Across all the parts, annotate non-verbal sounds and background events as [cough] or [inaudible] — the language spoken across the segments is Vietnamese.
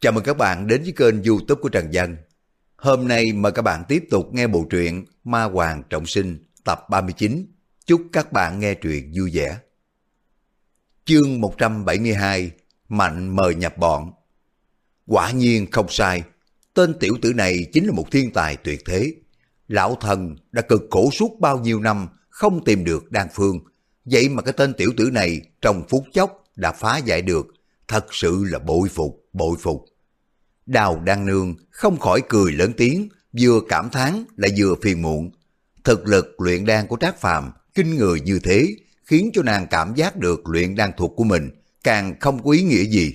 Chào mừng các bạn đến với kênh youtube của Trần Dân. Hôm nay mời các bạn tiếp tục nghe bộ truyện Ma Hoàng Trọng Sinh tập 39. Chúc các bạn nghe truyện vui vẻ. Chương 172 Mạnh mời nhập bọn Quả nhiên không sai, tên tiểu tử này chính là một thiên tài tuyệt thế. Lão thần đã cực khổ suốt bao nhiêu năm không tìm được đan phương. Vậy mà cái tên tiểu tử này trong phút chốc đã phá giải được. Thật sự là bội phục, bội phục. Đào Đan Nương không khỏi cười lớn tiếng, vừa cảm thán lại vừa phiền muộn. Thực lực luyện đan của Trác Phàm kinh người như thế, khiến cho nàng cảm giác được luyện đan thuật của mình càng không có ý nghĩa gì.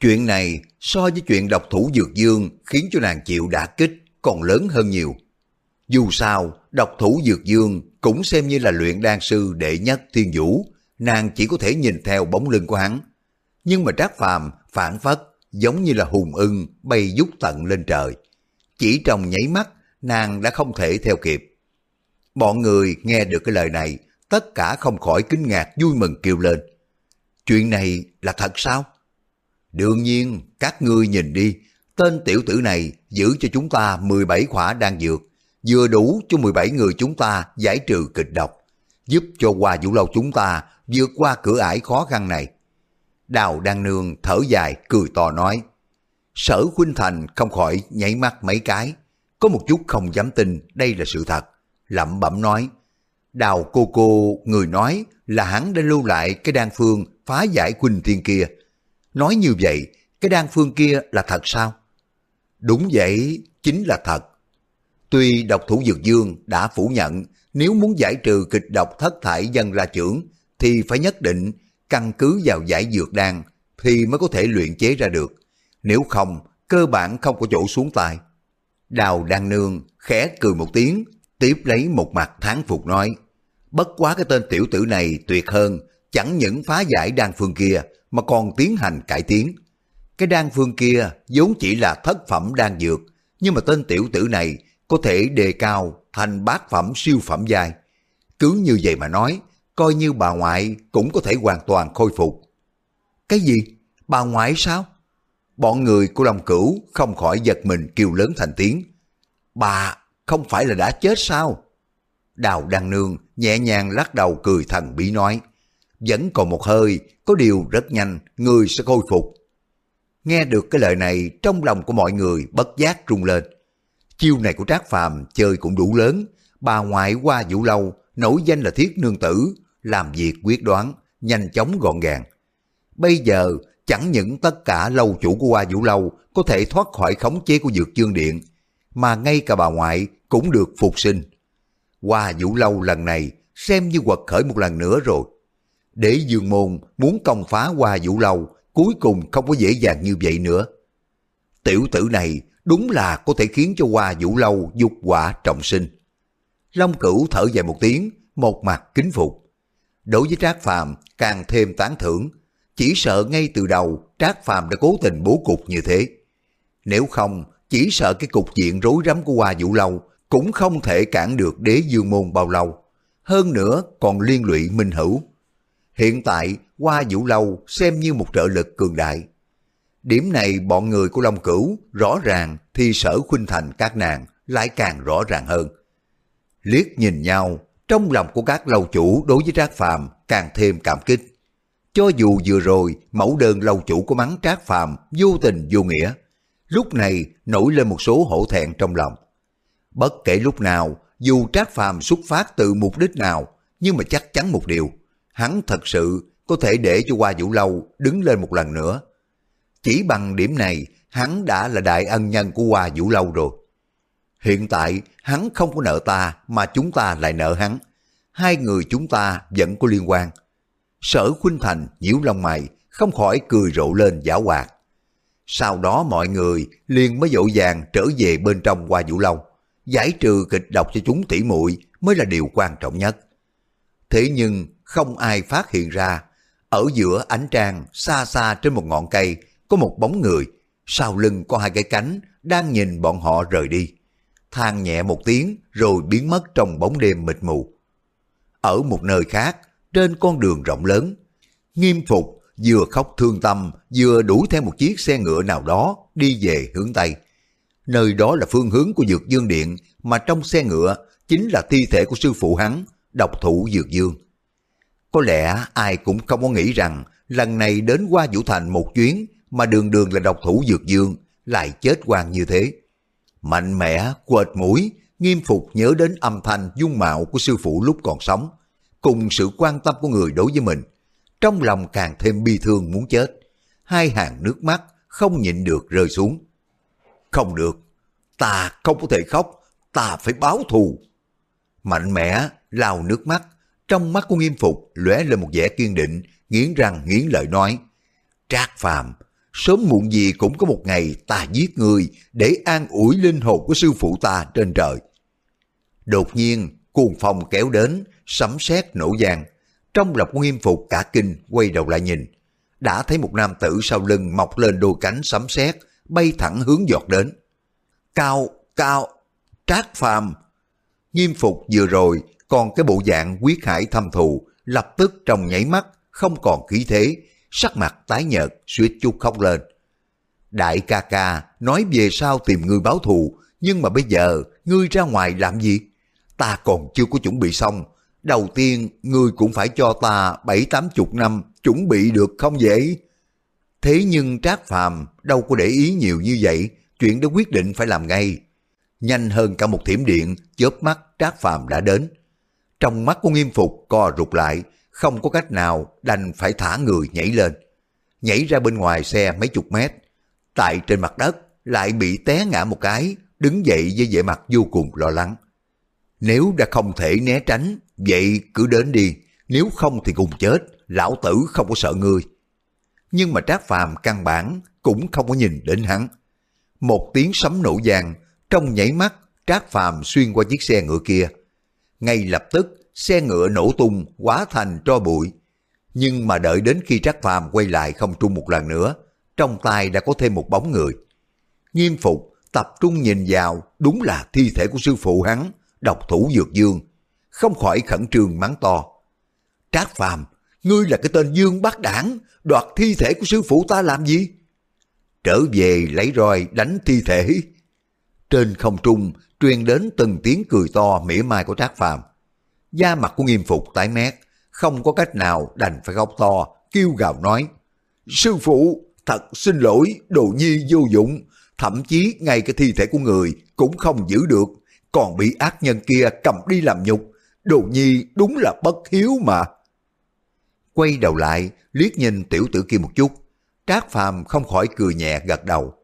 Chuyện này so với chuyện độc thủ dược dương khiến cho nàng chịu đả kích còn lớn hơn nhiều. Dù sao, độc thủ dược dương cũng xem như là luyện đan sư đệ nhất thiên vũ, nàng chỉ có thể nhìn theo bóng lưng của hắn. Nhưng mà Trác Phàm phản phất giống như là hùng ưng bay dút tận lên trời. Chỉ trong nháy mắt, nàng đã không thể theo kịp. Bọn người nghe được cái lời này, tất cả không khỏi kinh ngạc vui mừng kêu lên. Chuyện này là thật sao? Đương nhiên, các ngươi nhìn đi, tên tiểu tử này giữ cho chúng ta 17 khỏa đan dược, vừa đủ cho 17 người chúng ta giải trừ kịch độc, giúp cho qua vũ lâu chúng ta vượt qua cửa ải khó khăn này. Đào Đan Nương thở dài cười to nói. Sở Khuynh Thành không khỏi nhảy mắt mấy cái, có một chút không dám tin đây là sự thật, lẩm bẩm nói. Đào cô cô người nói là hắn đã lưu lại cái đan phương phá giải quỳnh Thiên kia. Nói như vậy, cái đan phương kia là thật sao? Đúng vậy, chính là thật. Tuy độc thủ Dược Dương đã phủ nhận nếu muốn giải trừ kịch độc thất thải dân ra trưởng thì phải nhất định căn cứ vào giải dược đan thì mới có thể luyện chế ra được. Nếu không, cơ bản không có chỗ xuống tay. Đào Đan Nương khẽ cười một tiếng, tiếp lấy một mặt tháng phục nói, bất quá cái tên tiểu tử này tuyệt hơn, chẳng những phá giải đan phương kia mà còn tiến hành cải tiến. Cái đan phương kia vốn chỉ là thất phẩm đan dược, nhưng mà tên tiểu tử này có thể đề cao thành bát phẩm siêu phẩm dài. Cứ như vậy mà nói, coi như bà ngoại cũng có thể hoàn toàn khôi phục. Cái gì? Bà ngoại sao? Bọn người của Long Cửu không khỏi giật mình kêu lớn thành tiếng. Bà không phải là đã chết sao? Đào Đăng Nương nhẹ nhàng lắc đầu cười thần bí nói. Vẫn còn một hơi, có điều rất nhanh, người sẽ khôi phục. Nghe được cái lời này trong lòng của mọi người bất giác rung lên. Chiêu này của Trác Phàm chơi cũng đủ lớn, bà ngoại qua vũ lâu, nổi danh là thiết nương tử, làm việc quyết đoán, nhanh chóng gọn gàng. Bây giờ, chẳng những tất cả lâu chủ của Hoa Vũ Lâu có thể thoát khỏi khống chế của Dược Dương Điện, mà ngay cả bà ngoại cũng được phục sinh. Hoa Vũ Lâu lần này xem như quật khởi một lần nữa rồi. Để Dương Môn muốn công phá Hoa Vũ Lâu cuối cùng không có dễ dàng như vậy nữa. Tiểu tử này đúng là có thể khiến cho Hoa Vũ Lâu dục quả trọng sinh. Long Cửu thở dài một tiếng, một mặt kính phục. Đối với Trác Phàm càng thêm tán thưởng, chỉ sợ ngay từ đầu Trác Phàm đã cố tình bố cục như thế. Nếu không, chỉ sợ cái cục diện rối rắm của Hoa Vũ Lâu cũng không thể cản được đế dương môn bao lâu. Hơn nữa còn liên lụy minh hữu. Hiện tại Hoa Vũ Lâu xem như một trợ lực cường đại. Điểm này bọn người của Long Cửu rõ ràng thì sở khuynh thành các nàng lại càng rõ ràng hơn. Liếc nhìn nhau, trong lòng của các lâu chủ đối với Trác Phàm càng thêm cảm kích. Cho dù vừa rồi mẫu đơn lâu chủ của mắng Trác Phàm vô tình vô nghĩa, lúc này nổi lên một số hổ thẹn trong lòng. Bất kể lúc nào, dù Trác Phàm xuất phát từ mục đích nào, nhưng mà chắc chắn một điều, hắn thật sự có thể để cho Hoa Vũ Lâu đứng lên một lần nữa. Chỉ bằng điểm này, hắn đã là đại ân nhân của Hoa Vũ Lâu rồi. Hiện tại hắn không có nợ ta mà chúng ta lại nợ hắn. Hai người chúng ta vẫn có liên quan. Sở Khuynh Thành nhíu lông mày, không khỏi cười rộ lên giả hoạt. Sau đó mọi người liền mới dỗ dàng trở về bên trong qua vũ Long Giải trừ kịch độc cho chúng tỉ muội mới là điều quan trọng nhất. Thế nhưng không ai phát hiện ra, ở giữa ánh trăng xa xa trên một ngọn cây có một bóng người, sau lưng có hai cái cánh đang nhìn bọn họ rời đi than nhẹ một tiếng rồi biến mất trong bóng đêm mịt mù. Ở một nơi khác, trên con đường rộng lớn, nghiêm phục vừa khóc thương tâm, vừa đuổi theo một chiếc xe ngựa nào đó đi về hướng Tây. Nơi đó là phương hướng của Dược Dương Điện, mà trong xe ngựa chính là thi thể của sư phụ hắn, độc thủ Dược Dương. Có lẽ ai cũng không có nghĩ rằng lần này đến qua Vũ Thành một chuyến mà đường đường là độc thủ Dược Dương lại chết quan như thế. Mạnh mẽ, quệt mũi, nghiêm phục nhớ đến âm thanh dung mạo của sư phụ lúc còn sống, cùng sự quan tâm của người đối với mình. Trong lòng càng thêm bi thương muốn chết, hai hàng nước mắt không nhịn được rơi xuống. Không được, ta không có thể khóc, ta phải báo thù. Mạnh mẽ, lao nước mắt, trong mắt của nghiêm phục lóe lên một vẻ kiên định, nghiến răng nghiến lợi nói. Trác phàm, sớm muộn gì cũng có một ngày ta giết người để an ủi linh hồn của sư phụ ta trên trời. Đột nhiên, cuồng phong kéo đến, sấm sét nổ vàng. Trong lòng của nghiêm phục cả kinh quay đầu lại nhìn, đã thấy một nam tử sau lưng mọc lên đôi cánh sấm sét bay thẳng hướng giọt đến. Cao, cao, trác phàm. Nghiêm phục vừa rồi còn cái bộ dạng quyết hải thâm thù, lập tức trong nháy mắt, không còn khí thế, sắc mặt tái nhợt, suýt chút khóc lên. Đại ca ca nói về sau tìm ngươi báo thù, nhưng mà bây giờ ngươi ra ngoài làm gì? Ta còn chưa có chuẩn bị xong. Đầu tiên, ngươi cũng phải cho ta bảy tám chục năm chuẩn bị được không dễ. Thế nhưng Trác Phàm đâu có để ý nhiều như vậy, chuyện đã quyết định phải làm ngay. Nhanh hơn cả một thiểm điện, chớp mắt Trác Phàm đã đến. Trong mắt của nghiêm phục co rụt lại, không có cách nào đành phải thả người nhảy lên. Nhảy ra bên ngoài xe mấy chục mét, tại trên mặt đất lại bị té ngã một cái, đứng dậy với vẻ mặt vô cùng lo lắng. Nếu đã không thể né tránh, vậy cứ đến đi, nếu không thì cùng chết, lão tử không có sợ ngươi. Nhưng mà Trác Phàm căn bản cũng không có nhìn đến hắn. Một tiếng sấm nổ vàng, trong nhảy mắt Trác Phàm xuyên qua chiếc xe ngựa kia. Ngay lập tức, xe ngựa nổ tung, hóa thành tro bụi. Nhưng mà đợi đến khi Trác Phàm quay lại không trung một lần nữa, trong tay đã có thêm một bóng người. Nghiêm phục, tập trung nhìn vào, đúng là thi thể của sư phụ hắn, độc thủ dược dương. Không khỏi khẩn trương mắng to. Trác Phàm, ngươi là cái tên dương bác đảng, đoạt thi thể của sư phụ ta làm gì? Trở về lấy roi đánh thi thể. Trên không trung truyền đến từng tiếng cười to mỉa mai của Trác Phàm. Da mặt của nghiêm phục tái mét, không có cách nào đành phải khóc to, kêu gào nói. Sư phụ, thật xin lỗi, đồ nhi vô dụng, thậm chí ngay cái thi thể của người cũng không giữ được, còn bị ác nhân kia cầm đi làm nhục. Đồ nhi đúng là bất hiếu mà. Quay đầu lại, liếc nhìn tiểu tử kia một chút, Trác Phàm không khỏi cười nhẹ gật đầu.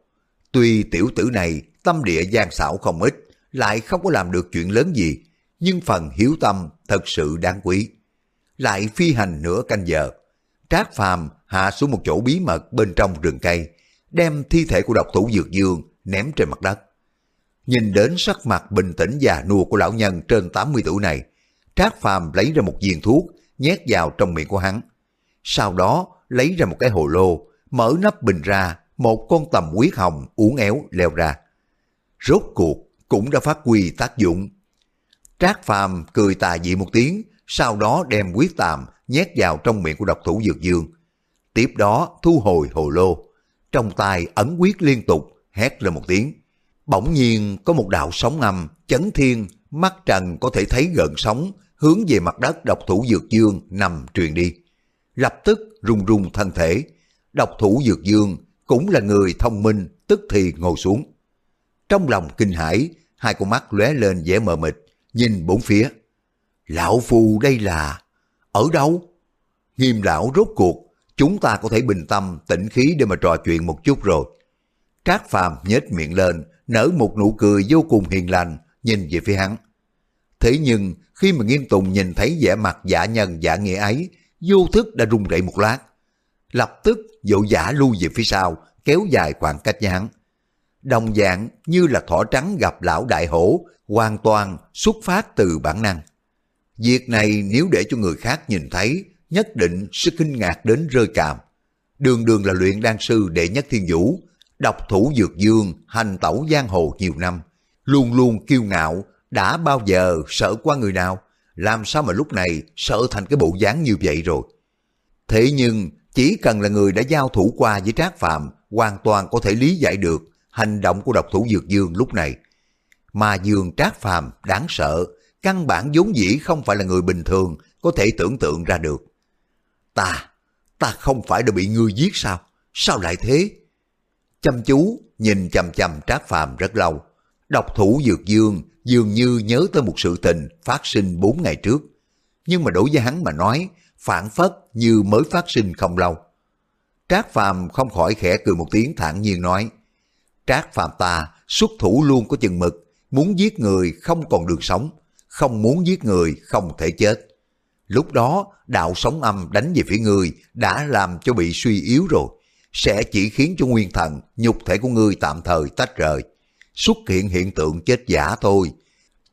Tuy tiểu tử này tâm địa gian xảo không ít, lại không có làm được chuyện lớn gì, nhưng phần hiếu tâm thật sự đáng quý. Lại phi hành nửa canh giờ, Trác Phàm hạ xuống một chỗ bí mật bên trong rừng cây, đem thi thể của độc thủ dược dương ném trên mặt đất. Nhìn đến sắc mặt bình tĩnh già nua của lão nhân trên 80 tuổi này, Trác Phàm lấy ra một viên thuốc, nhét vào trong miệng của hắn. Sau đó lấy ra một cái hồ lô, mở nắp bình ra, một con tầm huyết hồng uốn éo leo ra. Rốt cuộc cũng đã phát huy tác dụng. Trác Phàm cười tà dị một tiếng, sau đó đem quyết tàm nhét vào trong miệng của độc thủ dược dương. Tiếp đó thu hồi hồ lô, trong tay ấn quyết liên tục, hét lên một tiếng. Bỗng nhiên có một đạo sóng ngầm chấn thiên, mắt trần có thể thấy gần sóng, hướng về mặt đất độc thủ dược dương nằm truyền đi. Lập tức rung rung thân thể, độc thủ dược dương cũng là người thông minh, tức thì ngồi xuống. Trong lòng kinh hãi, hai con mắt lóe lên vẻ mờ mịt, nhìn bốn phía. Lão phu đây là... Ở đâu? Nghiêm lão rốt cuộc, chúng ta có thể bình tâm, tĩnh khí để mà trò chuyện một chút rồi. Trác phàm nhếch miệng lên, nở một nụ cười vô cùng hiền lành, nhìn về phía hắn. Thế nhưng, khi mà Nghiêm Tùng nhìn thấy vẻ mặt giả nhân giả nghĩa ấy, vô thức đã run rẩy một lát. Lập tức dỗ giả lui về phía sau, kéo dài khoảng cách với hắn. Đồng dạng như là thỏ trắng gặp lão đại hổ, hoàn toàn xuất phát từ bản năng. Việc này nếu để cho người khác nhìn thấy, nhất định sẽ kinh ngạc đến rơi càm. Đường đường là luyện đan sư đệ nhất thiên vũ, độc thủ dược dương, hành tẩu giang hồ nhiều năm, luôn luôn kiêu ngạo, đã bao giờ sợ qua người nào, làm sao mà lúc này sợ thành cái bộ dáng như vậy rồi. Thế nhưng, Chỉ cần là người đã giao thủ qua với Trác Phạm, hoàn toàn có thể lý giải được hành động của độc thủ Dược Dương lúc này. Mà Dương Trác Phàm đáng sợ, căn bản vốn dĩ không phải là người bình thường có thể tưởng tượng ra được. Ta, ta không phải đã bị ngươi giết sao? Sao lại thế? Chăm chú, nhìn chằm chằm Trác Phàm rất lâu. Độc thủ Dược Dương dường như nhớ tới một sự tình phát sinh bốn ngày trước. Nhưng mà đối với hắn mà nói, phản phất như mới phát sinh không lâu. Trác Phàm không khỏi khẽ cười một tiếng thản nhiên nói, Trác Phàm ta xuất thủ luôn có chừng mực, muốn giết người không còn đường sống, không muốn giết người không thể chết. Lúc đó đạo sóng âm đánh về phía người đã làm cho bị suy yếu rồi, sẽ chỉ khiến cho nguyên thần, nhục thể của ngươi tạm thời tách rời, xuất hiện hiện tượng chết giả thôi.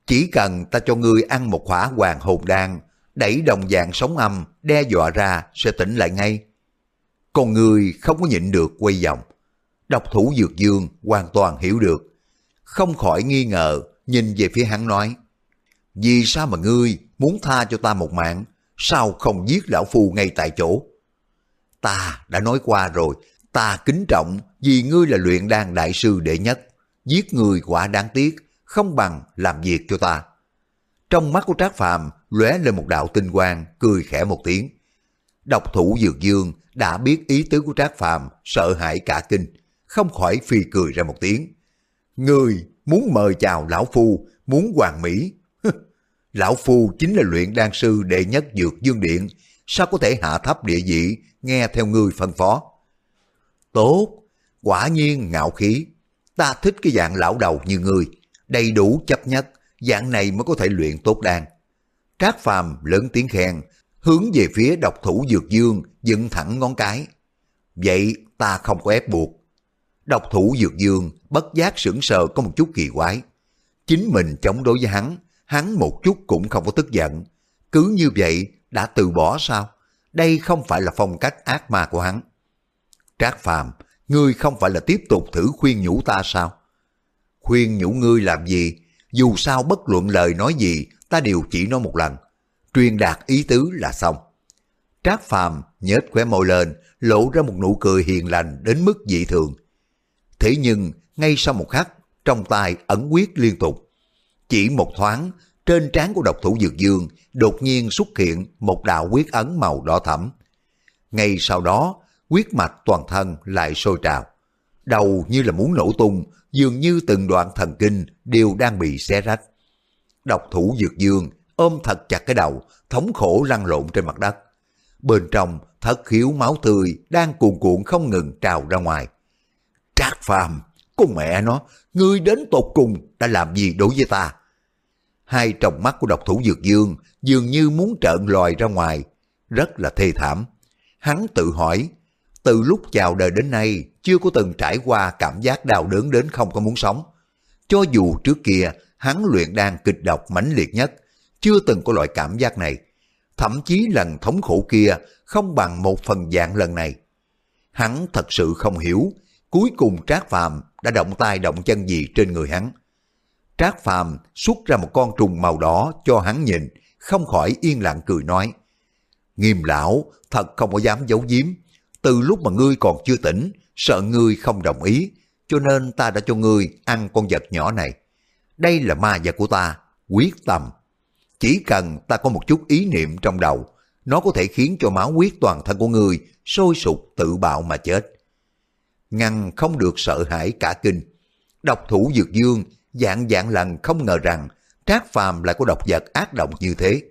Chỉ cần ta cho ngươi ăn một khỏa hoàng hồn đan, đẩy đồng dạng sống âm, đe dọa ra sẽ tỉnh lại ngay. Còn người không có nhịn được quay vòng. Độc thủ dược dương hoàn toàn hiểu được. Không khỏi nghi ngờ, nhìn về phía hắn nói. Vì sao mà ngươi muốn tha cho ta một mạng, sao không giết lão phu ngay tại chỗ? Ta đã nói qua rồi, ta kính trọng vì ngươi là luyện đan đại sư đệ nhất. Giết người quả đáng tiếc, không bằng làm việc cho ta. Trong mắt của Trác Phàm lóe lên một đạo tinh quang, cười khẽ một tiếng. Độc thủ Dược Dương đã biết ý tứ của Trác Phàm, sợ hãi cả kinh, không khỏi phi cười ra một tiếng. Người muốn mời chào Lão Phu, muốn hoàng mỹ. [laughs] Lão Phu chính là luyện đan sư đệ nhất Dược Dương Điện, sao có thể hạ thấp địa vị, nghe theo ngươi phân phó. Tốt, quả nhiên ngạo khí, ta thích cái dạng lão đầu như ngươi, đầy đủ chấp nhất, dạng này mới có thể luyện tốt đan. Trác Phàm lớn tiếng khen, hướng về phía độc thủ Dược Dương, dựng thẳng ngón cái. Vậy ta không có ép buộc. Độc thủ Dược Dương bất giác sững sờ có một chút kỳ quái. Chính mình chống đối với hắn, hắn một chút cũng không có tức giận. Cứ như vậy đã từ bỏ sao? Đây không phải là phong cách ác ma của hắn. Trác Phàm, ngươi không phải là tiếp tục thử khuyên nhủ ta sao? Khuyên nhủ ngươi làm gì? Dù sao bất luận lời nói gì, ta đều chỉ nói một lần. Truyền đạt ý tứ là xong. Trác Phàm nhếch khóe môi lên, lộ ra một nụ cười hiền lành đến mức dị thường. Thế nhưng, ngay sau một khắc, trong tay ẩn quyết liên tục. Chỉ một thoáng, trên trán của độc thủ Dược Dương đột nhiên xuất hiện một đạo quyết ấn màu đỏ thẫm. Ngay sau đó, quyết mạch toàn thân lại sôi trào. Đầu như là muốn nổ tung, dường như từng đoạn thần kinh đều đang bị xé rách. Độc thủ Dược Dương ôm thật chặt cái đầu, thống khổ lăn lộn trên mặt đất. Bên trong, thất khiếu máu tươi đang cuồn cuộn không ngừng trào ra ngoài. Trác Phàm, con mẹ nó, ngươi đến tột cùng đã làm gì đối với ta? Hai tròng mắt của độc thủ Dược Dương dường như muốn trợn lòi ra ngoài, rất là thê thảm. Hắn tự hỏi, từ lúc chào đời đến nay chưa có từng trải qua cảm giác đau đớn đến không có muốn sống. Cho dù trước kia hắn luyện đan kịch độc mãnh liệt nhất, chưa từng có loại cảm giác này. Thậm chí lần thống khổ kia không bằng một phần dạng lần này. Hắn thật sự không hiểu, cuối cùng Trác Phàm đã động tay động chân gì trên người hắn. Trác Phàm xuất ra một con trùng màu đỏ cho hắn nhìn, không khỏi yên lặng cười nói. Nghiêm lão, thật không có dám giấu giếm. Từ lúc mà ngươi còn chưa tỉnh, sợ ngươi không đồng ý, cho nên ta đã cho ngươi ăn con vật nhỏ này. Đây là ma vật của ta, quyết tâm. Chỉ cần ta có một chút ý niệm trong đầu, nó có thể khiến cho máu huyết toàn thân của ngươi sôi sục tự bạo mà chết. Ngăn không được sợ hãi cả kinh. Độc thủ dược dương dạng dạng lần không ngờ rằng Trác Phàm lại có độc vật ác động như thế.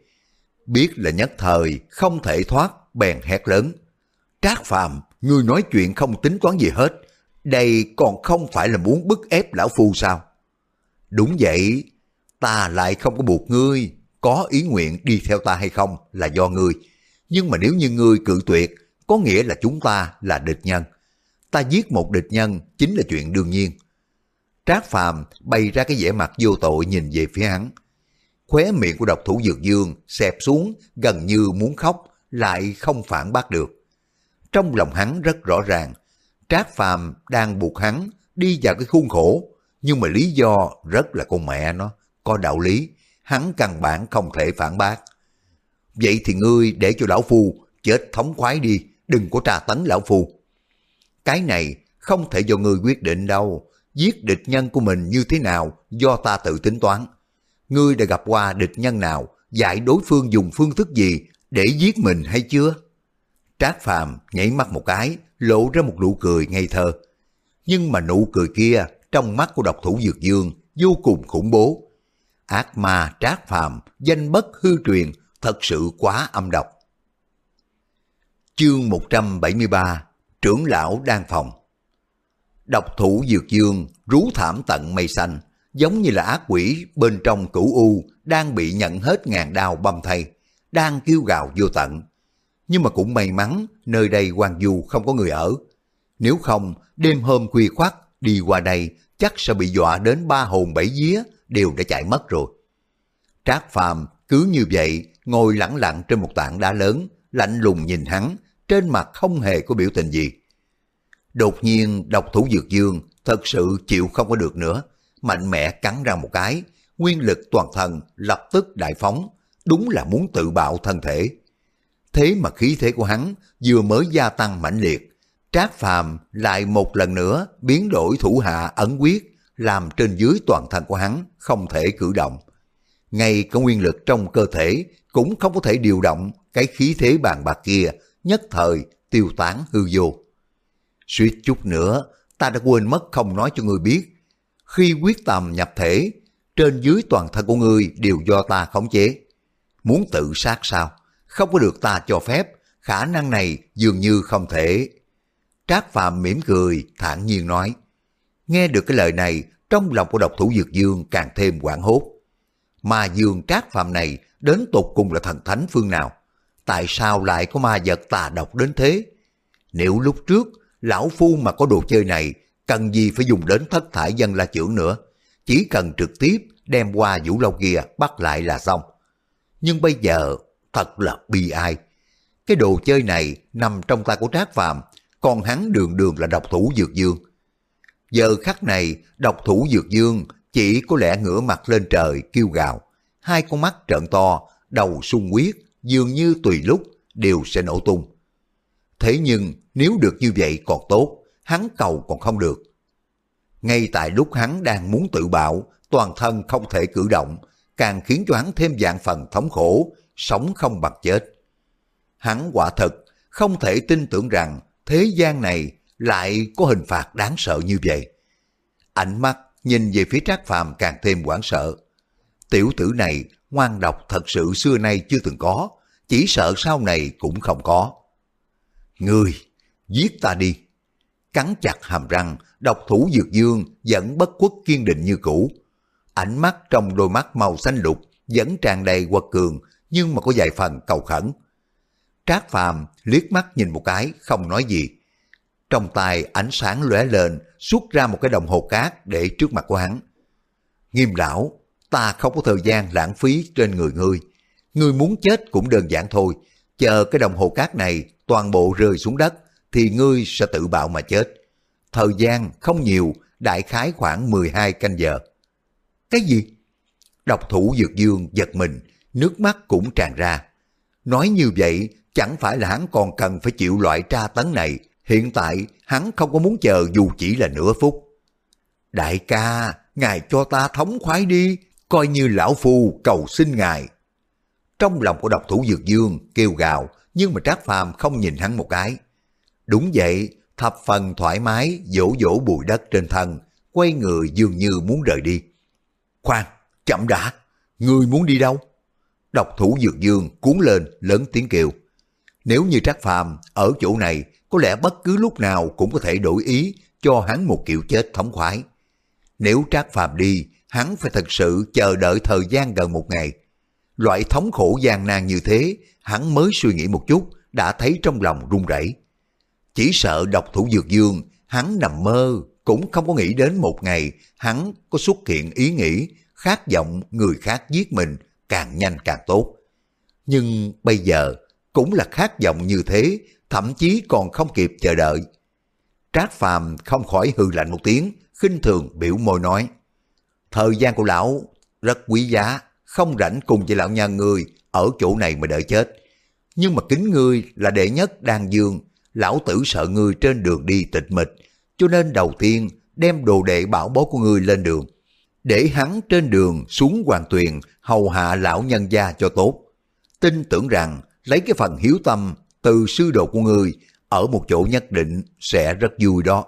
Biết là nhất thời không thể thoát bèn hét lớn. Trác Phàm, ngươi nói chuyện không tính toán gì hết. Đây còn không phải là muốn bức ép lão phu sao? Đúng vậy, ta lại không có buộc ngươi, có ý nguyện đi theo ta hay không là do ngươi. Nhưng mà nếu như ngươi cự tuyệt, có nghĩa là chúng ta là địch nhân. Ta giết một địch nhân chính là chuyện đương nhiên. Trác Phàm bày ra cái vẻ mặt vô tội nhìn về phía hắn. Khóe miệng của độc thủ dược dương xẹp xuống gần như muốn khóc lại không phản bác được. Trong lòng hắn rất rõ ràng, Trác Phàm đang buộc hắn đi vào cái khuôn khổ, nhưng mà lý do rất là con mẹ nó, có đạo lý, hắn căn bản không thể phản bác. Vậy thì ngươi để cho lão phu chết thống khoái đi, đừng có trà tấn lão phu. Cái này không thể do ngươi quyết định đâu, giết địch nhân của mình như thế nào do ta tự tính toán. Ngươi đã gặp qua địch nhân nào, dạy đối phương dùng phương thức gì để giết mình hay chưa? Trác Phàm nhảy mắt một cái, lộ ra một nụ cười ngây thơ. Nhưng mà nụ cười kia trong mắt của độc thủ Dược Dương vô cùng khủng bố. Ác ma Trác Phàm danh bất hư truyền, thật sự quá âm độc. Chương 173 Trưởng lão đang phòng Độc thủ Dược Dương rú thảm tận mây xanh, giống như là ác quỷ bên trong cửu u đang bị nhận hết ngàn đao băm thay, đang kêu gào vô tận. Nhưng mà cũng may mắn nơi đây hoàng du không có người ở. Nếu không, đêm hôm khuya khoắt đi qua đây chắc sẽ bị dọa đến ba hồn bảy vía đều đã chạy mất rồi. Trác Phàm cứ như vậy ngồi lẳng lặng trên một tảng đá lớn, lạnh lùng nhìn hắn, trên mặt không hề có biểu tình gì. Đột nhiên độc thủ dược dương thật sự chịu không có được nữa, mạnh mẽ cắn ra một cái, nguyên lực toàn thân lập tức đại phóng, đúng là muốn tự bạo thân thể. Thế mà khí thế của hắn vừa mới gia tăng mãnh liệt, Trác Phàm lại một lần nữa biến đổi thủ hạ ẩn quyết, làm trên dưới toàn thân của hắn không thể cử động. Ngay cả nguyên lực trong cơ thể cũng không có thể điều động cái khí thế bàn bạc kia, nhất thời tiêu tán hư vô. Suýt chút nữa, ta đã quên mất không nói cho người biết. Khi quyết tâm nhập thể, trên dưới toàn thân của ngươi đều do ta khống chế. Muốn tự sát sao? Không có được ta cho phép, khả năng này dường như không thể. Trác Phạm mỉm cười, thản nhiên nói. Nghe được cái lời này, trong lòng của độc thủ Dược Dương càng thêm quảng hốt. Mà Dương Trác Phạm này đến tột cùng là thần thánh phương nào? Tại sao lại có ma vật tà độc đến thế? Nếu lúc trước, lão phu mà có đồ chơi này, cần gì phải dùng đến thất thải dân la trưởng nữa? Chỉ cần trực tiếp đem qua vũ lâu kia bắt lại là xong. Nhưng bây giờ, thật là bi ai. Cái đồ chơi này nằm trong tay của Trác Phàm còn hắn đường đường là độc thủ Dược Dương. Giờ khắc này, độc thủ Dược Dương chỉ có lẽ ngửa mặt lên trời kêu gào, hai con mắt trợn to, đầu sung huyết, dường như tùy lúc đều sẽ nổ tung. Thế nhưng nếu được như vậy còn tốt, hắn cầu còn không được. Ngay tại lúc hắn đang muốn tự bạo, toàn thân không thể cử động, càng khiến cho hắn thêm dạng phần thống khổ, sống không bằng chết. Hắn quả thật không thể tin tưởng rằng thế gian này lại có hình phạt đáng sợ như vậy. Ánh mắt nhìn về phía Trác Phàm càng thêm hoảng sợ. Tiểu tử này ngoan độc thật sự xưa nay chưa từng có, chỉ sợ sau này cũng không có. Ngươi, giết ta đi. Cắn chặt hàm răng, độc thủ dược dương vẫn bất khuất kiên định như cũ. Ánh mắt trong đôi mắt màu xanh lục vẫn tràn đầy quật cường nhưng mà có vài phần cầu khẩn. Trác Phàm liếc mắt nhìn một cái, không nói gì. Trong tay ánh sáng lóe lên, xuất ra một cái đồng hồ cát để trước mặt của hắn. Nghiêm lão, ta không có thời gian lãng phí trên người ngươi. Ngươi muốn chết cũng đơn giản thôi. Chờ cái đồng hồ cát này toàn bộ rơi xuống đất, thì ngươi sẽ tự bạo mà chết. Thời gian không nhiều, đại khái khoảng 12 canh giờ. Cái gì? Độc thủ dược dương giật mình, nước mắt cũng tràn ra. Nói như vậy, chẳng phải là hắn còn cần phải chịu loại tra tấn này. Hiện tại, hắn không có muốn chờ dù chỉ là nửa phút. Đại ca, ngài cho ta thống khoái đi, coi như lão phu cầu xin ngài. Trong lòng của độc thủ dược dương kêu gào, nhưng mà Trác Phàm không nhìn hắn một cái. Đúng vậy, thập phần thoải mái dỗ dỗ bụi đất trên thân, quay người dường như muốn rời đi. Khoan, chậm đã, người muốn đi đâu? Độc thủ dược dương cuốn lên lớn tiếng kêu. Nếu như Trác Phàm ở chỗ này, có lẽ bất cứ lúc nào cũng có thể đổi ý cho hắn một kiểu chết thống khoái. Nếu Trác Phàm đi, hắn phải thật sự chờ đợi thời gian gần một ngày. Loại thống khổ gian nan như thế, hắn mới suy nghĩ một chút, đã thấy trong lòng run rẩy. Chỉ sợ độc thủ dược dương, hắn nằm mơ, cũng không có nghĩ đến một ngày hắn có xuất hiện ý nghĩ khát vọng người khác giết mình càng nhanh càng tốt. Nhưng bây giờ cũng là khát vọng như thế, thậm chí còn không kịp chờ đợi. Trác Phàm không khỏi hư lạnh một tiếng, khinh thường biểu môi nói. Thời gian của lão rất quý giá, không rảnh cùng với lão nhà người ở chỗ này mà đợi chết. Nhưng mà kính ngươi là đệ nhất đan dương, lão tử sợ ngươi trên đường đi tịch mịch, cho nên đầu tiên đem đồ đệ bảo bối của ngươi lên đường, để hắn trên đường xuống hoàng tuyền hầu hạ lão nhân gia cho tốt. Tin tưởng rằng lấy cái phần hiếu tâm từ sư đồ của người ở một chỗ nhất định sẽ rất vui đó.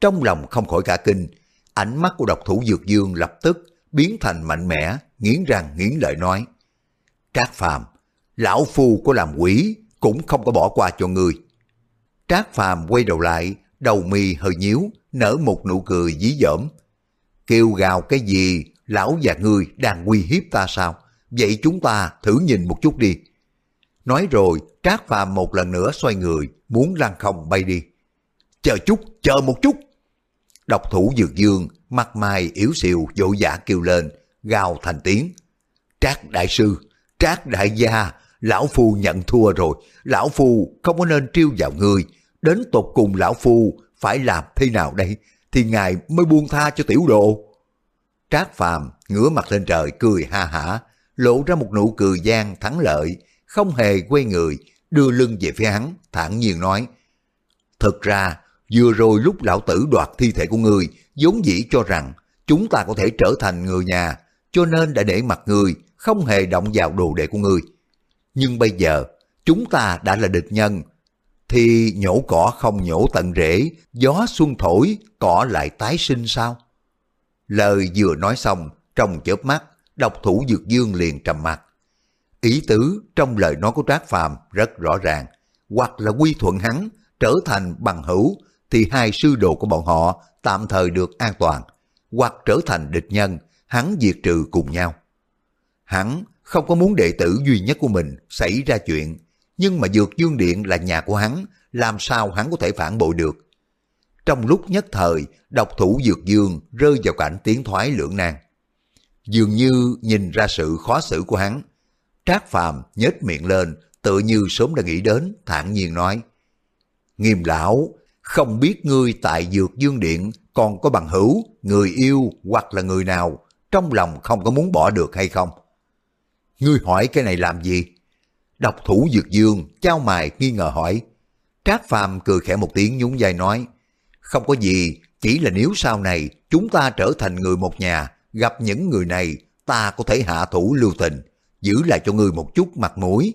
Trong lòng không khỏi cả kinh, ánh mắt của độc thủ Dược Dương lập tức biến thành mạnh mẽ, nghiến răng nghiến lợi nói. Trác Phàm, lão phu có làm quỷ cũng không có bỏ qua cho ngươi. Trác Phàm quay đầu lại, đầu mi hơi nhíu, nở một nụ cười dí dỏm. Kêu gào cái gì, lão và ngươi đang uy hiếp ta sao? Vậy chúng ta thử nhìn một chút đi. Nói rồi, Trác Phàm một lần nữa xoay người, muốn lăn không bay đi. Chờ chút, chờ một chút. Độc thủ dược dương, mặt mày yếu xìu, vội vã kêu lên, gào thành tiếng. Trác đại sư, Trác đại gia, lão phu nhận thua rồi, lão phu không có nên trêu vào người. Đến tột cùng lão phu phải làm thế nào đây, thì ngài mới buông tha cho tiểu đồ. Trác phàm ngửa mặt lên trời cười ha hả, lộ ra một nụ cười gian thắng lợi, không hề quay người, đưa lưng về phía hắn, thản nhiên nói. Thực ra, vừa rồi lúc lão tử đoạt thi thể của người, vốn dĩ cho rằng chúng ta có thể trở thành người nhà, cho nên đã để mặt người, không hề động vào đồ đệ của người. Nhưng bây giờ, chúng ta đã là địch nhân, thì nhổ cỏ không nhổ tận rễ, gió xuân thổi, cỏ lại tái sinh sao? Lời vừa nói xong, trong chớp mắt, độc thủ dược dương liền trầm mặt. Ý tứ trong lời nói của Trác Phàm rất rõ ràng, hoặc là quy thuận hắn, trở thành bằng hữu, thì hai sư đồ của bọn họ tạm thời được an toàn, hoặc trở thành địch nhân, hắn diệt trừ cùng nhau. Hắn không có muốn đệ tử duy nhất của mình xảy ra chuyện, nhưng mà Dược Dương Điện là nhà của hắn, làm sao hắn có thể phản bội được. Trong lúc nhất thời, độc thủ Dược Dương rơi vào cảnh tiến thoái lưỡng nan. Dường như nhìn ra sự khó xử của hắn, Trác Phàm nhếch miệng lên, tự như sớm đã nghĩ đến, thản nhiên nói. Nghiêm lão, không biết ngươi tại Dược Dương Điện còn có bằng hữu, người yêu hoặc là người nào, trong lòng không có muốn bỏ được hay không? Ngươi hỏi cái này làm gì? Độc thủ Dược Dương, trao mài nghi ngờ hỏi. Trác Phàm cười khẽ một tiếng nhún vai nói. Không có gì, chỉ là nếu sau này chúng ta trở thành người một nhà, gặp những người này, ta có thể hạ thủ lưu tình, giữ lại cho người một chút mặt mũi.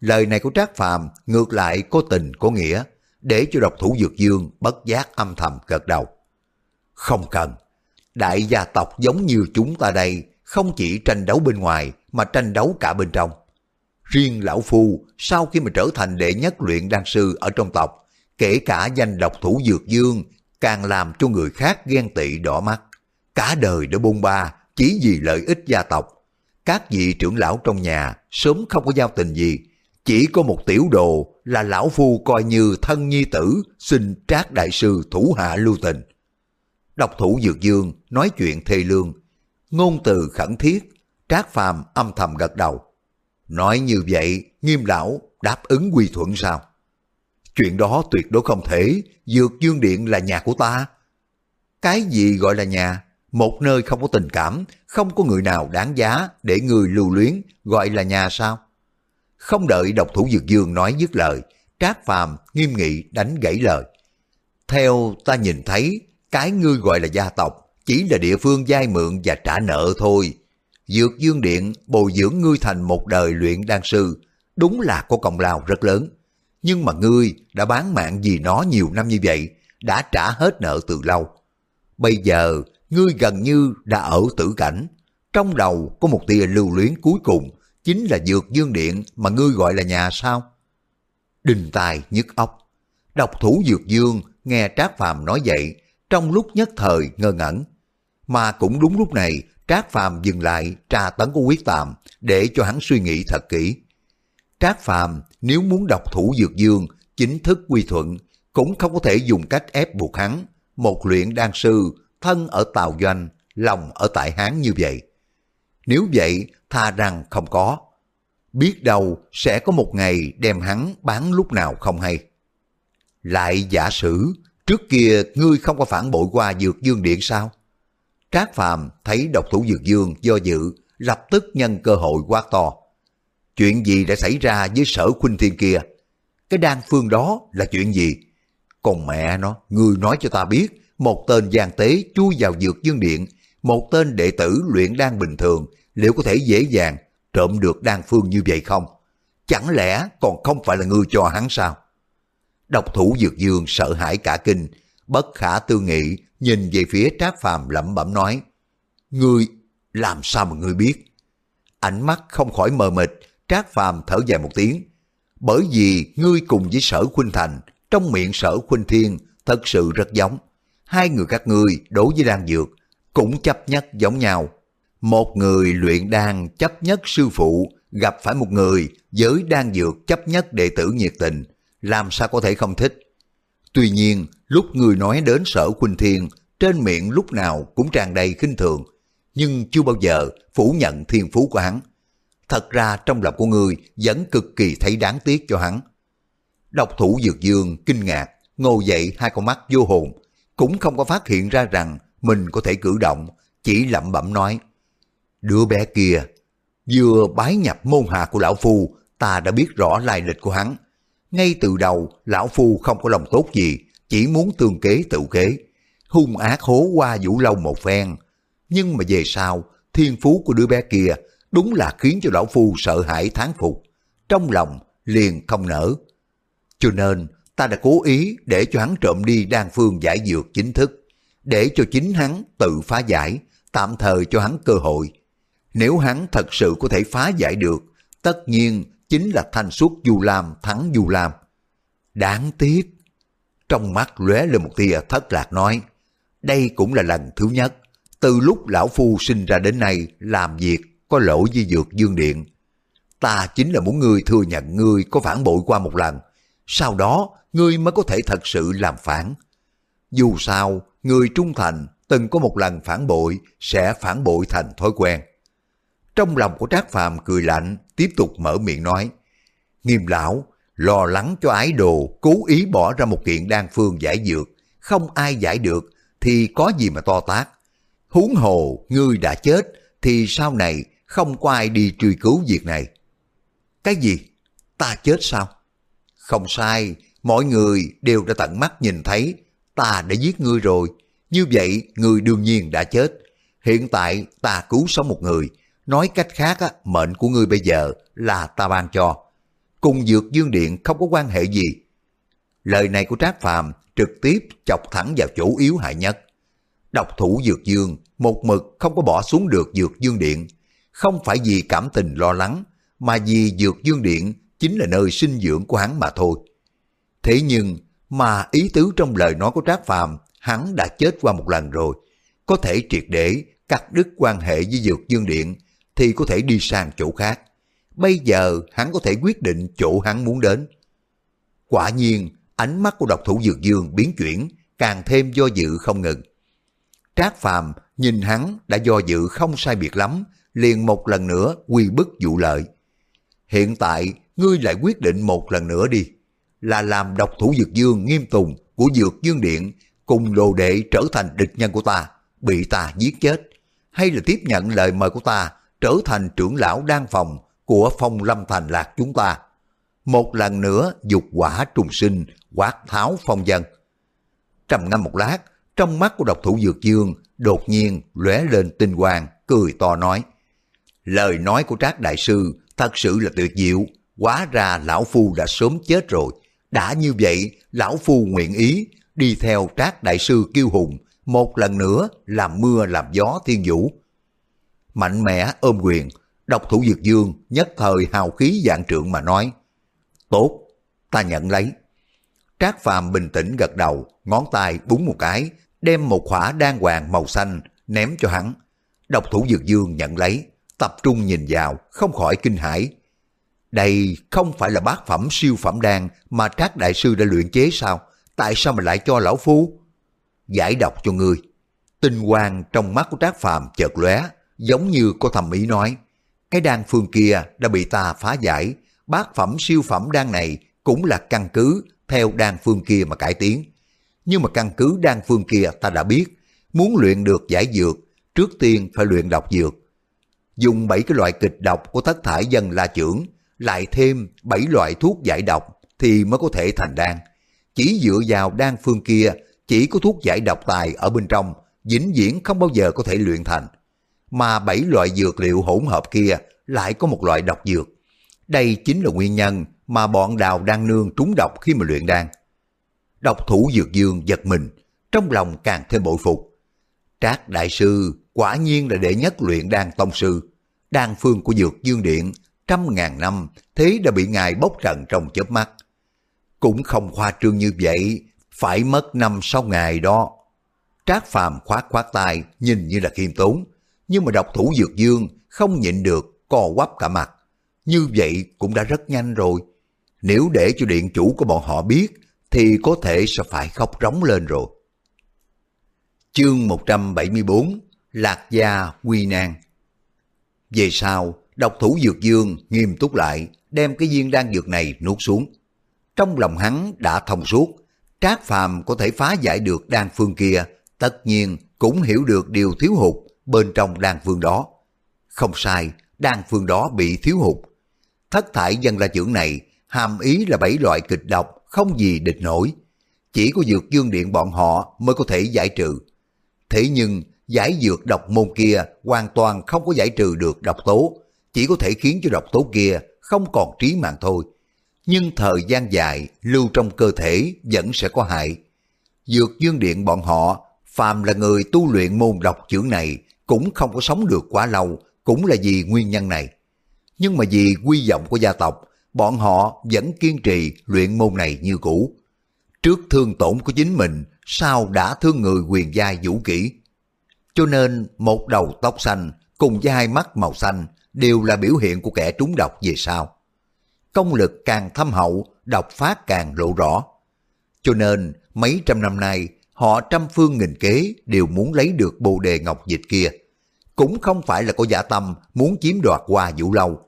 Lời này của Trác Phàm ngược lại có tình có nghĩa, để cho độc thủ Dược Dương bất giác âm thầm gật đầu. Không cần, đại gia tộc giống như chúng ta đây, không chỉ tranh đấu bên ngoài mà tranh đấu cả bên trong. Riêng lão phu sau khi mà trở thành đệ nhất luyện đan sư ở trong tộc, kể cả danh độc thủ dược dương, càng làm cho người khác ghen tị đỏ mắt. Cả đời đã bôn ba chỉ vì lợi ích gia tộc. Các vị trưởng lão trong nhà sớm không có giao tình gì, chỉ có một tiểu đồ là lão phu coi như thân nhi tử xin trác đại sư thủ hạ lưu tình. Độc thủ dược dương nói chuyện thê lương, ngôn từ khẩn thiết, trác phàm âm thầm gật đầu. Nói như vậy, nghiêm lão đáp ứng quy thuận sao? Chuyện đó tuyệt đối không thể, Dược Dương Điện là nhà của ta. Cái gì gọi là nhà? Một nơi không có tình cảm, không có người nào đáng giá để người lưu luyến gọi là nhà sao? Không đợi độc thủ Dược Dương nói dứt lời, Trác Phàm nghiêm nghị đánh gãy lời. Theo ta nhìn thấy, cái ngươi gọi là gia tộc chỉ là địa phương giai mượn và trả nợ thôi. Dược Dương Điện bồi dưỡng ngươi thành một đời luyện đan sư, đúng là có công lao rất lớn. Nhưng mà ngươi đã bán mạng vì nó nhiều năm như vậy, đã trả hết nợ từ lâu. Bây giờ, ngươi gần như đã ở tử cảnh. Trong đầu có một tia lưu luyến cuối cùng, chính là Dược Dương Điện mà ngươi gọi là nhà sao? Đình tài nhức óc. Độc thủ Dược Dương nghe Trác Phàm nói vậy, trong lúc nhất thời ngơ ngẩn. Mà cũng đúng lúc này, Trác Phàm dừng lại tra tấn của quyết tàm để cho hắn suy nghĩ thật kỹ. Trác Phàm nếu muốn độc thủ dược dương, chính thức quy thuận, cũng không có thể dùng cách ép buộc hắn một luyện đan sư, thân ở Tàu Doanh, lòng ở tại Hán như vậy. Nếu vậy, tha rằng không có. Biết đâu sẽ có một ngày đem hắn bán lúc nào không hay. Lại giả sử, trước kia ngươi không có phản bội qua dược dương điện sao? Trác Phàm thấy độc thủ Dược Dương do dự, lập tức nhân cơ hội quát to. Chuyện gì đã xảy ra với sở khuynh thiên kia? cái đan phương đó là chuyện gì? Còn mẹ nó, ngươi nói cho ta biết, một tên giang tế chui vào dược dương điện, một tên đệ tử luyện đan bình thường, liệu có thể dễ dàng trộm được đan phương như vậy không? Chẳng lẽ còn không phải là ngươi cho hắn sao? Độc thủ dược dương sợ hãi cả kinh, bất khả tư nghị, nhìn về phía Trác Phàm lẩm bẩm nói, Ngươi, làm sao mà ngươi biết? Ánh mắt không khỏi mờ mịt, Trác Phàm thở dài một tiếng, bởi vì ngươi cùng với sở Khuynh Thành, trong miệng sở Khuynh Thiên thật sự rất giống. Hai người các ngươi đối với đan dược cũng chấp nhất giống nhau. Một người luyện đan chấp nhất sư phụ gặp phải một người với đan dược chấp nhất đệ tử nhiệt tình, làm sao có thể không thích. Tuy nhiên, lúc người nói đến sở Quỳnh Thiên, trên miệng lúc nào cũng tràn đầy khinh thường, nhưng chưa bao giờ phủ nhận thiên phú của hắn. Thật ra trong lòng của người vẫn cực kỳ thấy đáng tiếc cho hắn. Độc thủ dược dương kinh ngạc, ngồi dậy hai con mắt vô hồn, cũng không có phát hiện ra rằng mình có thể cử động, chỉ lẩm bẩm nói. Đứa bé kia, vừa bái nhập môn hạ của lão phu, ta đã biết rõ lai lịch của hắn. Ngay từ đầu, lão phu không có lòng tốt gì, chỉ muốn tương kế tự kế, hung ác hố qua vũ lâu một phen. Nhưng mà về sau, thiên phú của đứa bé kia đúng là khiến cho lão phu sợ hãi thán phục. Trong lòng liền không nở. Cho nên, ta đã cố ý để cho hắn trộm đi đan phương giải dược chính thức, để cho chính hắn tự phá giải, tạm thời cho hắn cơ hội. Nếu hắn thật sự có thể phá giải được, tất nhiên chính là thanh suất Du Lam thắng Du Lam. Đáng tiếc. Trong mắt lóe lên một tia thất lạc nói, đây cũng là lần thứ nhất, từ lúc lão phu sinh ra đến nay làm việc có lỗi di dược dương điện. Ta chính là muốn ngươi thừa nhận ngươi có phản bội qua một lần, sau đó ngươi mới có thể thật sự làm phản. Dù sao, người trung thành từng có một lần phản bội sẽ phản bội thành thói quen. Trong lòng của Trác Phàm cười lạnh, tiếp tục mở miệng nói, Nghiêm lão, lo lắng cho ái đồ, cố ý bỏ ra một kiện đan phương giải dược, không ai giải được, thì có gì mà to tác. Huống hồ, ngươi đã chết, thì sau này không có ai đi truy cứu việc này. Cái gì? Ta chết sao? Không sai, mọi người đều đã tận mắt nhìn thấy, ta đã giết ngươi rồi. Như vậy, người đương nhiên đã chết. Hiện tại ta cứu sống một người, nói cách khác á, mệnh của ngươi bây giờ là ta ban cho. Cùng dược dương điện không có quan hệ gì. Lời này của Trác Phàm trực tiếp chọc thẳng vào chủ yếu hại nhất. Độc thủ dược dương một mực không có bỏ xuống được dược dương điện, không phải vì cảm tình lo lắng, mà vì dược dương điện chính là nơi sinh dưỡng của hắn mà thôi. Thế nhưng, mà ý tứ trong lời nói của Trác Phàm hắn đã chết qua một lần rồi, có thể triệt để cắt đứt quan hệ với dược dương điện thì có thể đi sang chỗ khác. Bây giờ hắn có thể quyết định chỗ hắn muốn đến. Quả nhiên, ánh mắt của độc thủ dược dương biến chuyển, càng thêm do dự không ngừng. Trác Phàm nhìn hắn đã do dự không sai biệt lắm, liền một lần nữa quy bức vụ lợi. Hiện tại, ngươi lại quyết định một lần nữa đi, là làm độc thủ dược dương nghiêm tùng của dược dương điện cùng đồ đệ trở thành địch nhân của ta, bị ta giết chết, hay là tiếp nhận lời mời của ta trở thành trưởng lão đan phòng của phong lâm thành lạc chúng ta. Một lần nữa dục quả trùng sinh, quát tháo phong dân. Trầm ngâm một lát, trong mắt của độc thủ dược dương đột nhiên lóe lên tinh quang, cười to nói. Lời nói của Trác Đại Sư thật sự là tuyệt diệu, quá ra Lão Phu đã sớm chết rồi. Đã như vậy, Lão Phu nguyện ý đi theo Trác Đại Sư kiêu hùng, một lần nữa làm mưa làm gió thiên vũ. Mạnh mẽ ôm quyền, độc thủ dược dương nhất thời hào khí dạng trượng mà nói. Tốt, ta nhận lấy. Trác Phàm bình tĩnh gật đầu, ngón tay búng một cái, đem một khỏa đan hoàng màu xanh ném cho hắn. Độc thủ dược dương nhận lấy, tập trung nhìn vào, không khỏi kinh hãi. Đây không phải là bát phẩm siêu phẩm đan mà Trác Đại Sư đã luyện chế sao? Tại sao mà lại cho lão phu? Giải độc cho ngươi. Tinh quang trong mắt của Trác Phàm chợt lóe, giống như có thầm ý nói. Cái đan phương kia đã bị ta phá giải, bát phẩm siêu phẩm đan này cũng là căn cứ theo đan phương kia mà cải tiến. Nhưng mà căn cứ đan phương kia ta đã biết, muốn luyện được giải dược, trước tiên phải luyện độc dược. Dùng bảy cái loại kịch độc của thất thải dân la trưởng, lại thêm bảy loại thuốc giải độc, thì mới có thể thành đan. Chỉ dựa vào đan phương kia, chỉ có thuốc giải độc tài ở bên trong, vĩnh viễn không bao giờ có thể luyện thành. Mà bảy loại dược liệu hỗn hợp kia lại có một loại độc dược. Đây chính là nguyên nhân mà bọn đào đang nương trúng độc khi mà luyện đan. Độc thủ dược dương giật mình, trong lòng càng thêm bội phục. Trác đại sư quả nhiên là đệ nhất luyện đan tông sư. Đan phương của dược dương điện trăm ngàn năm thế đã bị ngài bốc trần trong chớp mắt. Cũng không khoa trương như vậy, phải mất năm sáu ngày đó. Trác phàm khoát khoát tay nhìn như là khiêm tốn, nhưng mà độc thủ dược dương không nhịn được co quắp cả mặt. Như vậy cũng đã rất nhanh rồi. Nếu để cho điện chủ của bọn họ biết, thì có thể sẽ phải khóc rống lên rồi. Chương 174 Lạc Gia Quy Nan Về sau, độc thủ dược dương nghiêm túc lại, đem cái viên đan dược này nuốt xuống. Trong lòng hắn đã thông suốt, Trác Phàm có thể phá giải được đan phương kia, tất nhiên cũng hiểu được điều thiếu hụt bên trong đan phương đó. Không sai, đan phương đó bị thiếu hụt. Thất thải dân la trưởng này hàm ý là bảy loại kịch độc không gì địch nổi. Chỉ có dược dương điện bọn họ mới có thể giải trừ. Thế nhưng giải dược độc môn kia hoàn toàn không có giải trừ được độc tố, chỉ có thể khiến cho độc tố kia không còn trí mạng thôi. Nhưng thời gian dài lưu trong cơ thể vẫn sẽ có hại. Dược dương điện bọn họ, phàm là người tu luyện môn độc trưởng này cũng không có sống được quá lâu, cũng là vì nguyên nhân này. Nhưng mà vì quy vọng của gia tộc, bọn họ vẫn kiên trì luyện môn này như cũ. Trước thương tổn của chính mình, sao đã thương người quyền giai vũ kỹ. Cho nên một đầu tóc xanh cùng với hai mắt màu xanh đều là biểu hiện của kẻ trúng độc về sau. Công lực càng thâm hậu, độc phát càng lộ rõ. Cho nên mấy trăm năm nay họ trăm phương nghìn kế đều muốn lấy được bồ đề ngọc dịch kia. Cũng không phải là có giả tâm muốn chiếm đoạt qua vũ lâu,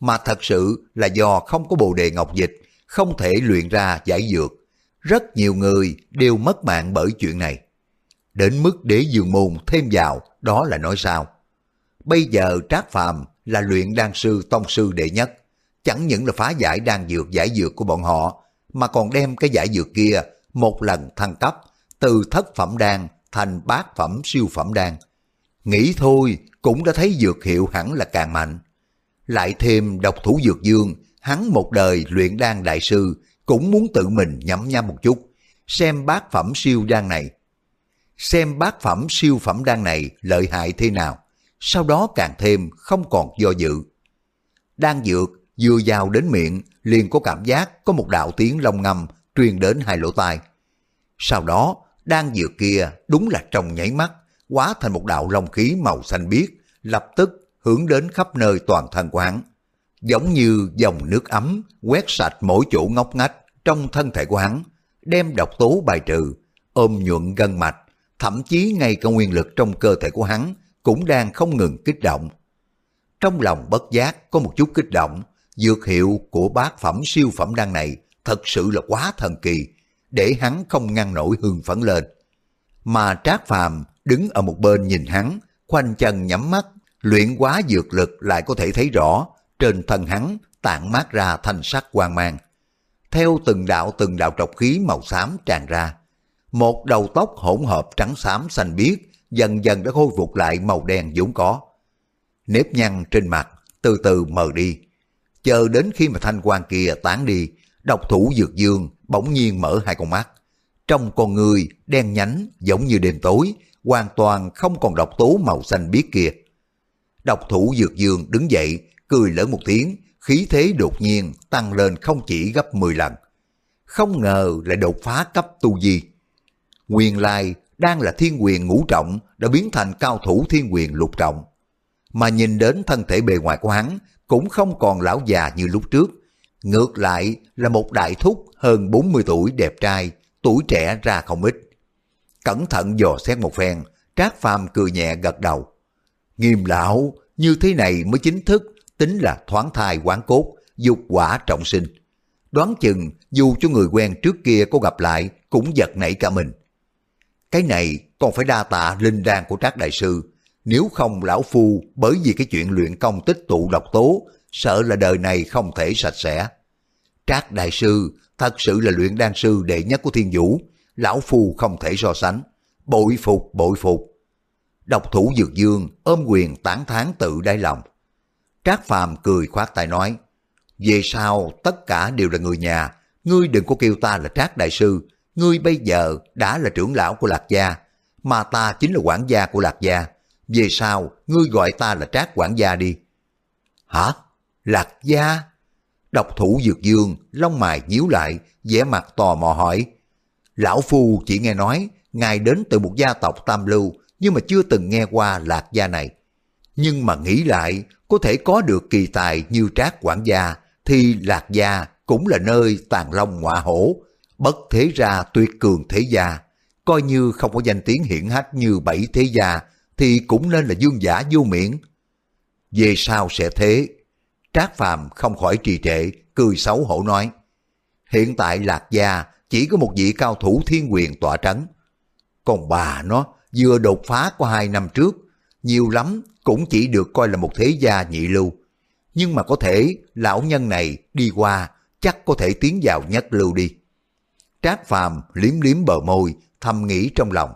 mà thật sự là do không có bồ đề ngọc dịch, không thể luyện ra giải dược. Rất nhiều người đều mất mạng bởi chuyện này. Đến mức để dường môn thêm vào, đó là nói sao. Bây giờ Trác Phàm là luyện đan sư tông sư đệ nhất, chẳng những là phá giải đan dược giải dược của bọn họ, mà còn đem cái giải dược kia một lần thăng cấp từ thất phẩm đan thành bát phẩm siêu phẩm đan. Nghĩ thôi cũng đã thấy dược hiệu hẳn là càng mạnh. Lại thêm độc thủ dược dương, hắn một đời luyện đan đại sư cũng muốn tự mình nhắm nhăm một chút, xem bát phẩm siêu đan này. Xem bát phẩm siêu phẩm đan này lợi hại thế nào, sau đó càng thêm không còn do dự. Đan dược vừa vào đến miệng liền có cảm giác có một đạo tiếng long ngâm truyền đến hai lỗ tai. Sau đó, đang vừa kia đúng là trong nháy mắt, hóa thành một đạo long khí màu xanh biếc, lập tức hướng đến khắp nơi toàn thân của hắn, Giống như dòng nước ấm quét sạch mỗi chỗ ngóc ngách trong thân thể của hắn, đem độc tố bài trừ, ôm nhuận gân mạch, thậm chí ngay cả nguyên lực trong cơ thể của hắn cũng đang không ngừng kích động. Trong lòng bất giác có một chút kích động, dược hiệu của bát phẩm siêu phẩm đan này thật sự là quá thần kỳ, để hắn không ngăn nổi hương phấn lên. Mà Trác Phàm đứng ở một bên nhìn hắn, khoanh chân nhắm mắt, luyện quá dược lực lại có thể thấy rõ, trên thân hắn tản mát ra thanh sắc quang mang. Theo từng đạo từng đạo trọc khí màu xám tràn ra, một đầu tóc hỗn hợp trắng xám xanh biếc dần dần đã khôi phục lại màu đen vốn có. Nếp nhăn trên mặt từ từ mờ đi, chờ đến khi mà thanh quan kia tán đi, độc thủ dược dương bỗng nhiên mở hai con mắt. Trong con người đen nhánh giống như đêm tối, hoàn toàn không còn độc tố màu xanh biếc kia. Độc thủ dược dương đứng dậy, cười lớn một tiếng, khí thế đột nhiên tăng lên không chỉ gấp 10 lần. Không ngờ lại đột phá cấp tu di. Nguyên lai đang là thiên quyền ngũ trọng đã biến thành cao thủ thiên quyền lục trọng. Mà nhìn đến thân thể bề ngoài của hắn cũng không còn lão già như lúc trước. Ngược lại là một đại thúc hơn 40 tuổi đẹp trai, tuổi trẻ ra không ít. Cẩn thận dò xét một phen, Trác Phàm cười nhẹ gật đầu. Nghiêm lão, như thế này mới chính thức tính là thoáng thai quán cốt, dục quả trọng sinh. Đoán chừng dù cho người quen trước kia có gặp lại cũng giật nảy cả mình. Cái này còn phải đa tạ linh đan của Trác Đại Sư. Nếu không lão phu bởi vì cái chuyện luyện công tích tụ độc tố, sợ là đời này không thể sạch sẽ. Trác Đại Sư, thật sự là luyện đan sư đệ nhất của thiên vũ, lão phu không thể so sánh. Bội phục, bội phục. Độc thủ dược dương ôm quyền tán thán tự đáy lòng. Trác Phàm cười khoát tay nói, về sau tất cả đều là người nhà, ngươi đừng có kêu ta là Trác Đại Sư, ngươi bây giờ đã là trưởng lão của Lạc Gia, mà ta chính là quản gia của Lạc Gia. Về sau, ngươi gọi ta là Trác quản gia đi. Hả? Lạc Gia? Độc thủ dược dương, lông mày nhíu lại, vẻ mặt tò mò hỏi. Lão Phu chỉ nghe nói, ngài đến từ một gia tộc Tam Lưu, nhưng mà chưa từng nghe qua Lạc Gia này. Nhưng mà nghĩ lại, có thể có được kỳ tài như Trác quản gia, thì Lạc Gia cũng là nơi tàn long ngọa hổ, bất thế ra tuyệt cường thế gia. Coi như không có danh tiếng hiển hách như bảy thế gia, thì cũng nên là dương giả vô miệng. Về sau sẽ thế, Trác Phàm không khỏi trì trệ, cười xấu hổ nói. Hiện tại Lạc Gia chỉ có một vị cao thủ thiên quyền tỏa trấn. Còn bà nó vừa đột phá qua hai năm trước, nhiều lắm cũng chỉ được coi là một thế gia nhị lưu. Nhưng mà có thể lão nhân này đi qua chắc có thể tiến vào nhất lưu đi. Trác Phàm liếm liếm bờ môi, thầm nghĩ trong lòng.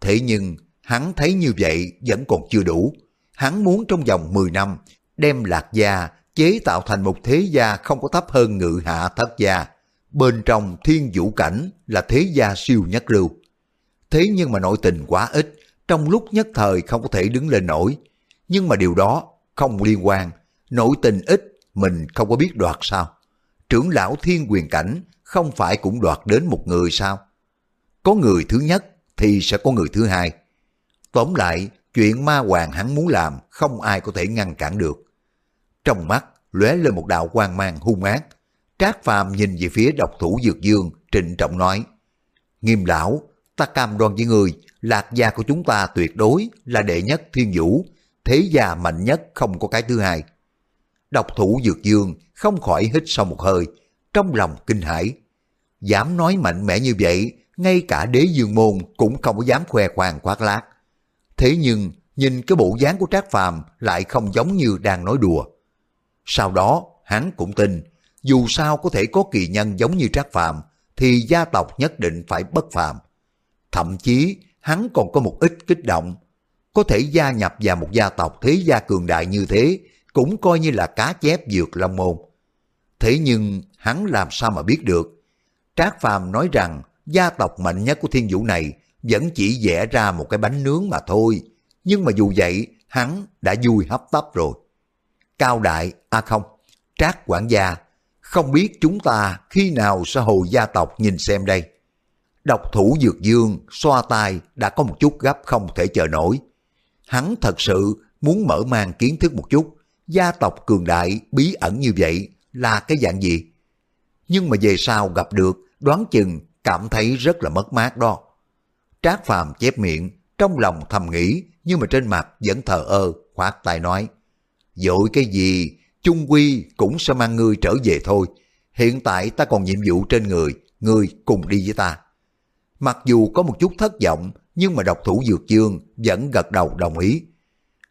Thế nhưng hắn thấy như vậy vẫn còn chưa đủ. Hắn muốn trong vòng 10 năm đem lạc gia chế tạo thành một thế gia không có thấp hơn ngự hạ thất gia. Bên trong thiên vũ cảnh là thế gia siêu nhất lưu. Thế nhưng mà nội tình quá ít, trong lúc nhất thời không có thể đứng lên nổi. Nhưng mà điều đó không liên quan, nội tình ít mình không có biết đoạt sao. Trưởng lão thiên quyền cảnh không phải cũng đoạt đến một người sao? Có người thứ nhất thì sẽ có người thứ hai. Tóm lại, chuyện ma hoàng hắn muốn làm không ai có thể ngăn cản được. Trong mắt lóe lên một đạo quang mang hung ác. Trác Phàm nhìn về phía độc thủ Dược Dương, trịnh trọng nói, Nghiêm lão, ta cam đoan với người, lạc gia của chúng ta tuyệt đối là đệ nhất thiên vũ, thế gia mạnh nhất không có cái thứ hai. Độc thủ Dược Dương không khỏi hít sâu một hơi, trong lòng kinh hãi. Dám nói mạnh mẽ như vậy, ngay cả đế dương môn cũng không có dám khoe khoang khoác lác. Thế nhưng, nhìn cái bộ dáng của Trác Phàm lại không giống như đang nói đùa. Sau đó, hắn cũng tin, dù sao có thể có kỳ nhân giống như Trác Phàm thì gia tộc nhất định phải bất phàm. Thậm chí, hắn còn có một ít kích động. Có thể gia nhập vào một gia tộc thế gia cường đại như thế, cũng coi như là cá chép dược long môn. Thế nhưng, hắn làm sao mà biết được? Trác Phàm nói rằng, gia tộc mạnh nhất của thiên vũ này vẫn chỉ vẽ ra một cái bánh nướng mà thôi. Nhưng mà dù vậy, hắn đã vui hấp tấp rồi. Cao Đại, à không, Trác quản gia, không biết chúng ta khi nào sẽ hồi gia tộc nhìn xem đây. Độc thủ Dược Dương xoa tay đã có một chút gấp không thể chờ nổi. Hắn thật sự muốn mở mang kiến thức một chút, gia tộc cường đại bí ẩn như vậy là cái dạng gì? Nhưng mà về sau gặp được, đoán chừng cảm thấy rất là mất mát đó. Trác Phàm chép miệng, trong lòng thầm nghĩ, nhưng mà trên mặt vẫn thờ ơ, khoát tay nói. Dội cái gì, chung quy cũng sẽ mang ngươi trở về thôi. Hiện tại ta còn nhiệm vụ trên người, ngươi cùng đi với ta. Mặc dù có một chút thất vọng, nhưng mà độc thủ dược dương vẫn gật đầu đồng ý.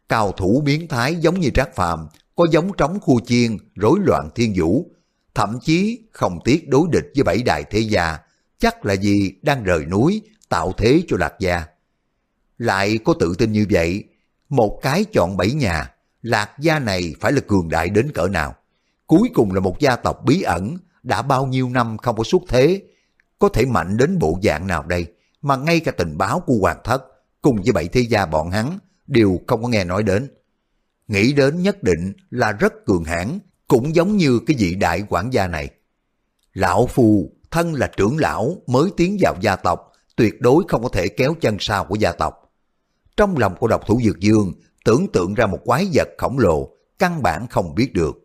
Cao thủ biến thái giống như Trác Phàm có giống trống khu chiên, rối loạn thiên vũ, thậm chí không tiếc đối địch với bảy đại thế gia, chắc là gì đang rời núi, tạo thế cho Lạc Gia. Lại có tự tin như vậy, một cái chọn bảy nhà, Lạc Gia này phải là cường đại đến cỡ nào. Cuối cùng là một gia tộc bí ẩn, đã bao nhiêu năm không có xuất thế, có thể mạnh đến bộ dạng nào đây, mà ngay cả tình báo của Hoàng Thất cùng với bảy thế gia bọn hắn đều không có nghe nói đến. Nghĩ đến nhất định là rất cường hãn, cũng giống như cái vị đại quản gia này. Lão Phu thân là trưởng lão mới tiến vào gia tộc, tuyệt đối không có thể kéo chân sau của gia tộc. Trong lòng của độc thủ Dược Dương tưởng tượng ra một quái vật khổng lồ, căn bản không biết được.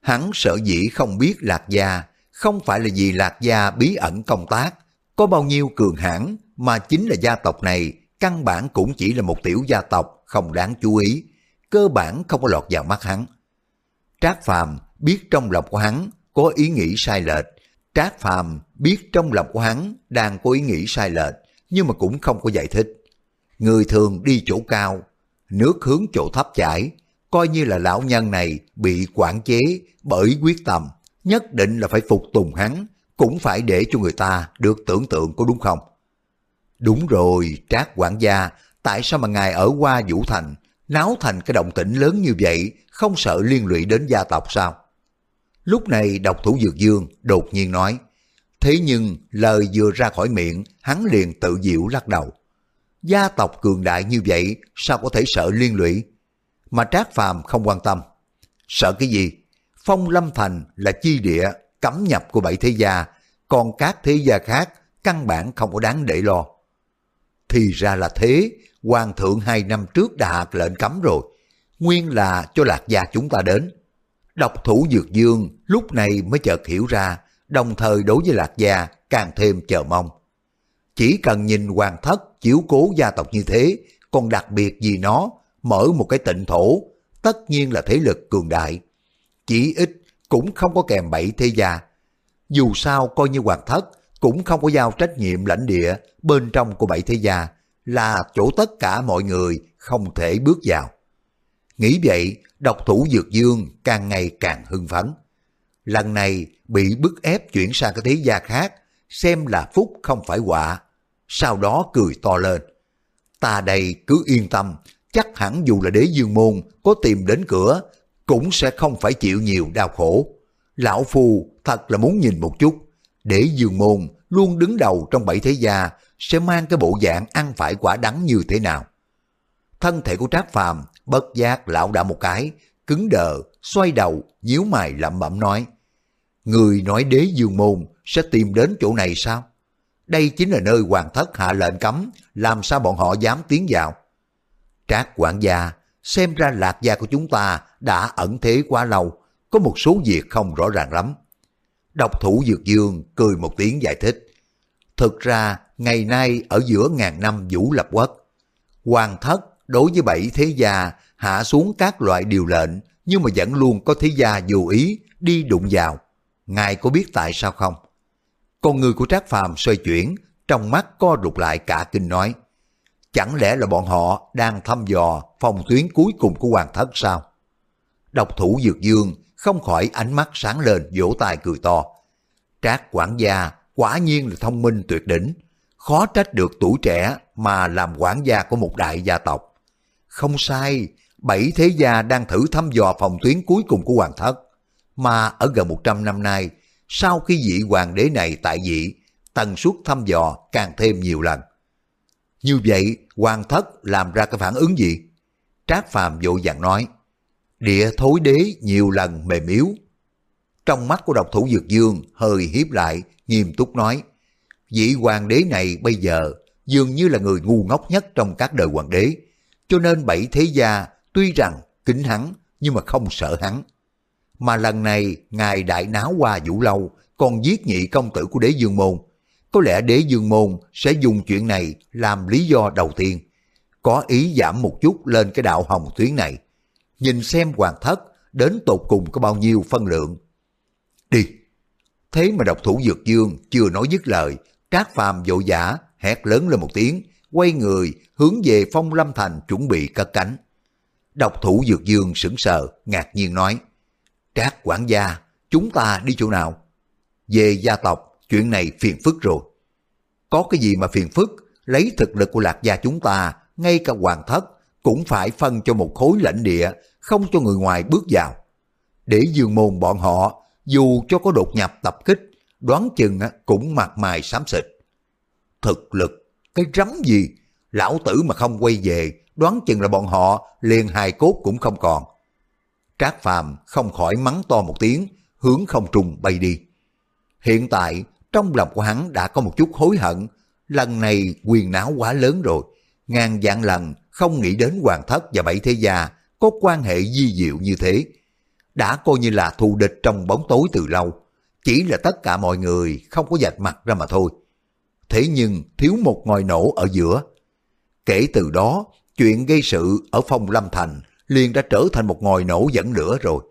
Hắn sợ dĩ không biết Lạc Gia, không phải là vì Lạc Gia bí ẩn công tác, có bao nhiêu cường hãn mà chính là gia tộc này căn bản cũng chỉ là một tiểu gia tộc không đáng chú ý, cơ bản không có lọt vào mắt hắn. Trác Phàm biết trong lòng của hắn có ý nghĩ sai lệch, Trác Phàm biết trong lòng của hắn đang có ý nghĩ sai lệch, nhưng mà cũng không có giải thích. Người thường đi chỗ cao, nước hướng chỗ thấp chảy, coi như là lão nhân này bị quản chế bởi quyết tâm, nhất định là phải phục tùng hắn, cũng phải để cho người ta được tưởng tượng có đúng không? Đúng rồi, Trác quản gia, tại sao mà ngài ở qua Vũ Thành, náo thành cái động tĩnh lớn như vậy, không sợ liên lụy đến gia tộc sao? Lúc này độc thủ Dược Dương đột nhiên nói, thế nhưng lời vừa ra khỏi miệng, hắn liền tự diệu lắc đầu. Gia tộc cường đại như vậy, sao có thể sợ liên lụy? Mà Trác Phàm không quan tâm. Sợ cái gì? Phong Lâm Thành là chi địa cấm nhập của bảy thế gia, còn các thế gia khác căn bản không có đáng để lo. Thì ra là thế, hoàng thượng hai năm trước đã hạ lệnh cấm rồi, nguyên là cho lạc gia chúng ta đến. Độc thủ Dược Dương lúc này mới chợt hiểu ra, đồng thời đối với lạc gia càng thêm chờ mong. Chỉ cần nhìn hoàng thất chiếu cố gia tộc như thế, còn đặc biệt vì nó mở một cái tịnh thổ, tất nhiên là thế lực cường đại. Chỉ ít cũng không có kèm bảy thế gia. Dù sao coi như hoàng thất cũng không có giao trách nhiệm lãnh địa bên trong của bảy thế gia là chỗ tất cả mọi người không thể bước vào. Nghĩ vậy, độc thủ Dược Dương càng ngày càng hưng phấn. Lần này bị bức ép chuyển sang cái thế gia khác, xem là phúc không phải họa. Sau đó cười to lên. Ta đây cứ yên tâm, chắc hẳn dù là đế dương môn có tìm đến cửa, cũng sẽ không phải chịu nhiều đau khổ. Lão Phu thật là muốn nhìn một chút, đế dương môn luôn đứng đầu trong bảy thế gia sẽ mang cái bộ dạng ăn phải quả đắng như thế nào. Thân thể của Trác Phàm bất giác lão đã một cái, cứng đờ, xoay đầu, nhíu mày lẩm bẩm nói. Người nói đế dương môn sẽ tìm đến chỗ này sao? Đây chính là nơi hoàng thất hạ lệnh cấm, làm sao bọn họ dám tiến vào? Trác quản gia, xem ra lạc gia của chúng ta đã ẩn thế quá lâu, có một số việc không rõ ràng lắm. Độc thủ Dược Dương cười một tiếng giải thích. Thực ra, ngày nay ở giữa ngàn năm vũ lập quốc, hoàng thất đối với bảy thế gia hạ xuống các loại điều lệnh nhưng mà vẫn luôn có thế gia dù ý đi đụng vào. Ngài có biết tại sao không? Con người của Trác Phàm xoay chuyển, trong mắt co rụt lại cả kinh nói. Chẳng lẽ là bọn họ đang thăm dò phòng tuyến cuối cùng của hoàng thất sao? Độc thủ Dược Dương không khỏi ánh mắt sáng lên vỗ tay cười to. Trác quản gia quả nhiên là thông minh tuyệt đỉnh, khó trách được tuổi trẻ mà làm quản gia của một đại gia tộc. Không sai, bảy thế gia đang thử thăm dò phòng tuyến cuối cùng của hoàng thất, mà ở gần 100 năm nay, sau khi vị hoàng đế này tại vị, tần suất thăm dò càng thêm nhiều lần. Như vậy, hoàng thất làm ra cái phản ứng gì? Trác Phàm vội vàng nói, địa thối đế nhiều lần mềm yếu. Trong mắt của độc thủ Dược Dương hơi hiếp lại, nghiêm túc nói, vị hoàng đế này bây giờ dường như là người ngu ngốc nhất trong các đời hoàng đế, cho nên bảy thế gia tuy rằng kính hắn nhưng mà không sợ hắn. Mà lần này ngài đại náo qua vũ lâu còn giết nhị công tử của đế dương môn. Có lẽ đế dương môn sẽ dùng chuyện này làm lý do đầu tiên. Có ý giảm một chút lên cái đạo hồng tuyến này. Nhìn xem hoàng thất đến tột cùng có bao nhiêu phân lượng. Đi! Thế mà độc thủ dược dương chưa nói dứt lời, trác phàm vội giả hét lớn lên một tiếng, quay người hướng về phong lâm thành chuẩn bị cất cánh. Độc thủ dược dương sững sờ, ngạc nhiên nói, các quản gia, chúng ta đi chỗ nào? Về gia tộc, chuyện này phiền phức rồi. Có cái gì mà phiền phức, lấy thực lực của lạc gia chúng ta, ngay cả hoàng thất, cũng phải phân cho một khối lãnh địa, không cho người ngoài bước vào. Để dương môn bọn họ, dù cho có đột nhập tập kích, đoán chừng cũng mặt mày xám xịt. Thực lực, cái rắm gì, lão tử mà không quay về, đoán chừng là bọn họ liền hài cốt cũng không còn. Trác Phàm không khỏi mắng to một tiếng, hướng không trung bay đi. Hiện tại, trong lòng của hắn đã có một chút hối hận, lần này quyền náo quá lớn rồi, ngàn dạng lần không nghĩ đến hoàng thất và bảy thế gia có quan hệ di diệu như thế. Đã coi như là thù địch trong bóng tối từ lâu, chỉ là tất cả mọi người không có dạch mặt ra mà thôi. Thế nhưng thiếu một ngòi nổ ở giữa. Kể từ đó, chuyện gây sự ở phong Lâm Thành liền đã trở thành một ngòi nổ dẫn lửa rồi.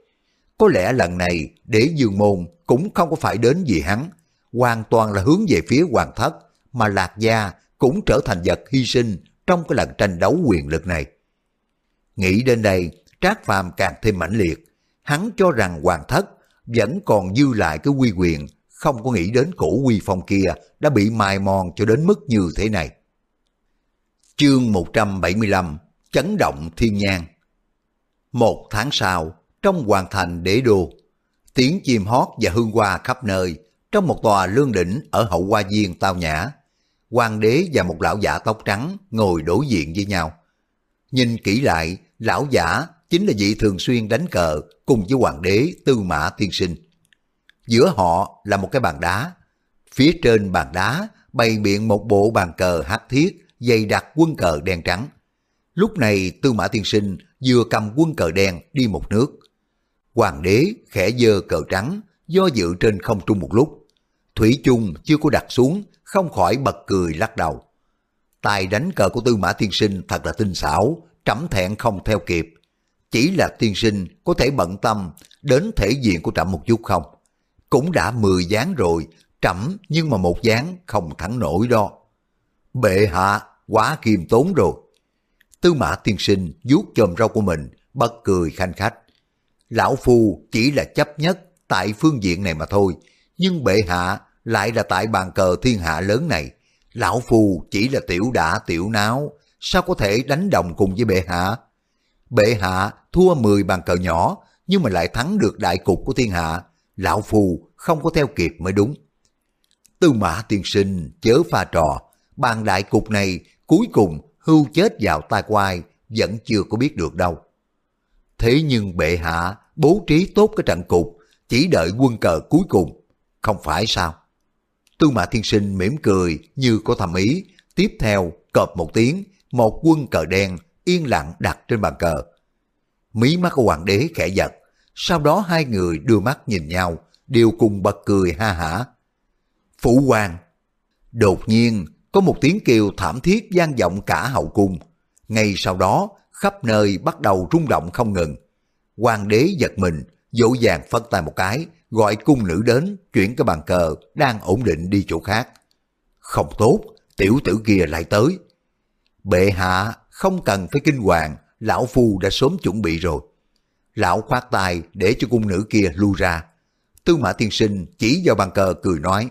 Có lẽ lần này đế dương môn cũng không có phải đến vì hắn, hoàn toàn là hướng về phía hoàng thất, mà lạc gia cũng trở thành vật hy sinh trong cái lần tranh đấu quyền lực này. Nghĩ đến đây, Trác Phàm càng thêm mãnh liệt, hắn cho rằng hoàng thất vẫn còn dư lại cái quy quyền, không có nghĩ đến cổ quy phong kia đã bị mài mòn cho đến mức như thế này. Chương 175 Chấn động thiên nhang một tháng sau, trong hoàn thành đế đô, tiếng chim hót và hương hoa khắp nơi, trong một tòa lương đỉnh ở hậu hoa viên tao nhã, hoàng đế và một lão giả tóc trắng ngồi đối diện với nhau. Nhìn kỹ lại, lão giả chính là vị thường xuyên đánh cờ cùng với hoàng đế Tư Mã Tiên Sinh. Giữa họ là một cái bàn đá. Phía trên bàn đá bày biện một bộ bàn cờ hát thiết dày đặt quân cờ đen trắng. Lúc này Tư Mã Tiên Sinh vừa cầm quân cờ đen đi một nước. Hoàng đế khẽ dơ cờ trắng do dự trên không trung một lúc. Thủy chung chưa có đặt xuống không khỏi bật cười lắc đầu. Tài đánh cờ của Tư Mã Tiên Sinh thật là tinh xảo, trẫm thẹn không theo kịp. Chỉ là tiên sinh có thể bận tâm đến thể diện của trẫm một chút không? Cũng đã 10 gián rồi, trẫm nhưng mà một gián không thắng nổi đó. Bệ hạ, quá kiềm tốn rồi. Tư mã tiên sinh vuốt chòm rau của mình, bật cười khanh khách. Lão Phu chỉ là chấp nhất tại phương diện này mà thôi, nhưng bệ hạ lại là tại bàn cờ thiên hạ lớn này. Lão Phu chỉ là tiểu đả tiểu náo, sao có thể đánh đồng cùng với bệ hạ? Bệ hạ thua 10 bàn cờ nhỏ, nhưng mà lại thắng được đại cục của thiên hạ. Lão Phu không có theo kịp mới đúng. Tư mã tiên sinh chớ pha trò, bàn đại cục này cuối cùng hưu chết vào tai quai vẫn chưa có biết được đâu. Thế nhưng bệ hạ bố trí tốt cái trận cục, chỉ đợi quân cờ cuối cùng, không phải sao? Tư mã thiên sinh mỉm cười như có thầm ý, tiếp theo cọp một tiếng, một quân cờ đen yên lặng đặt trên bàn cờ. Mí mắt của hoàng đế khẽ giật, sau đó hai người đưa mắt nhìn nhau, đều cùng bật cười ha hả. phủ hoàng! Đột nhiên, có một tiếng kêu thảm thiết gian vọng cả hậu cung. Ngay sau đó, khắp nơi bắt đầu rung động không ngừng. Hoàng đế giật mình, dỗ dàng phân tay một cái, gọi cung nữ đến, chuyển cái bàn cờ, đang ổn định đi chỗ khác. Không tốt, tiểu tử kia lại tới. Bệ hạ không cần phải kinh hoàng, lão phu đã sớm chuẩn bị rồi. Lão khoát tay để cho cung nữ kia lui ra. Tư mã tiên sinh chỉ vào bàn cờ cười nói,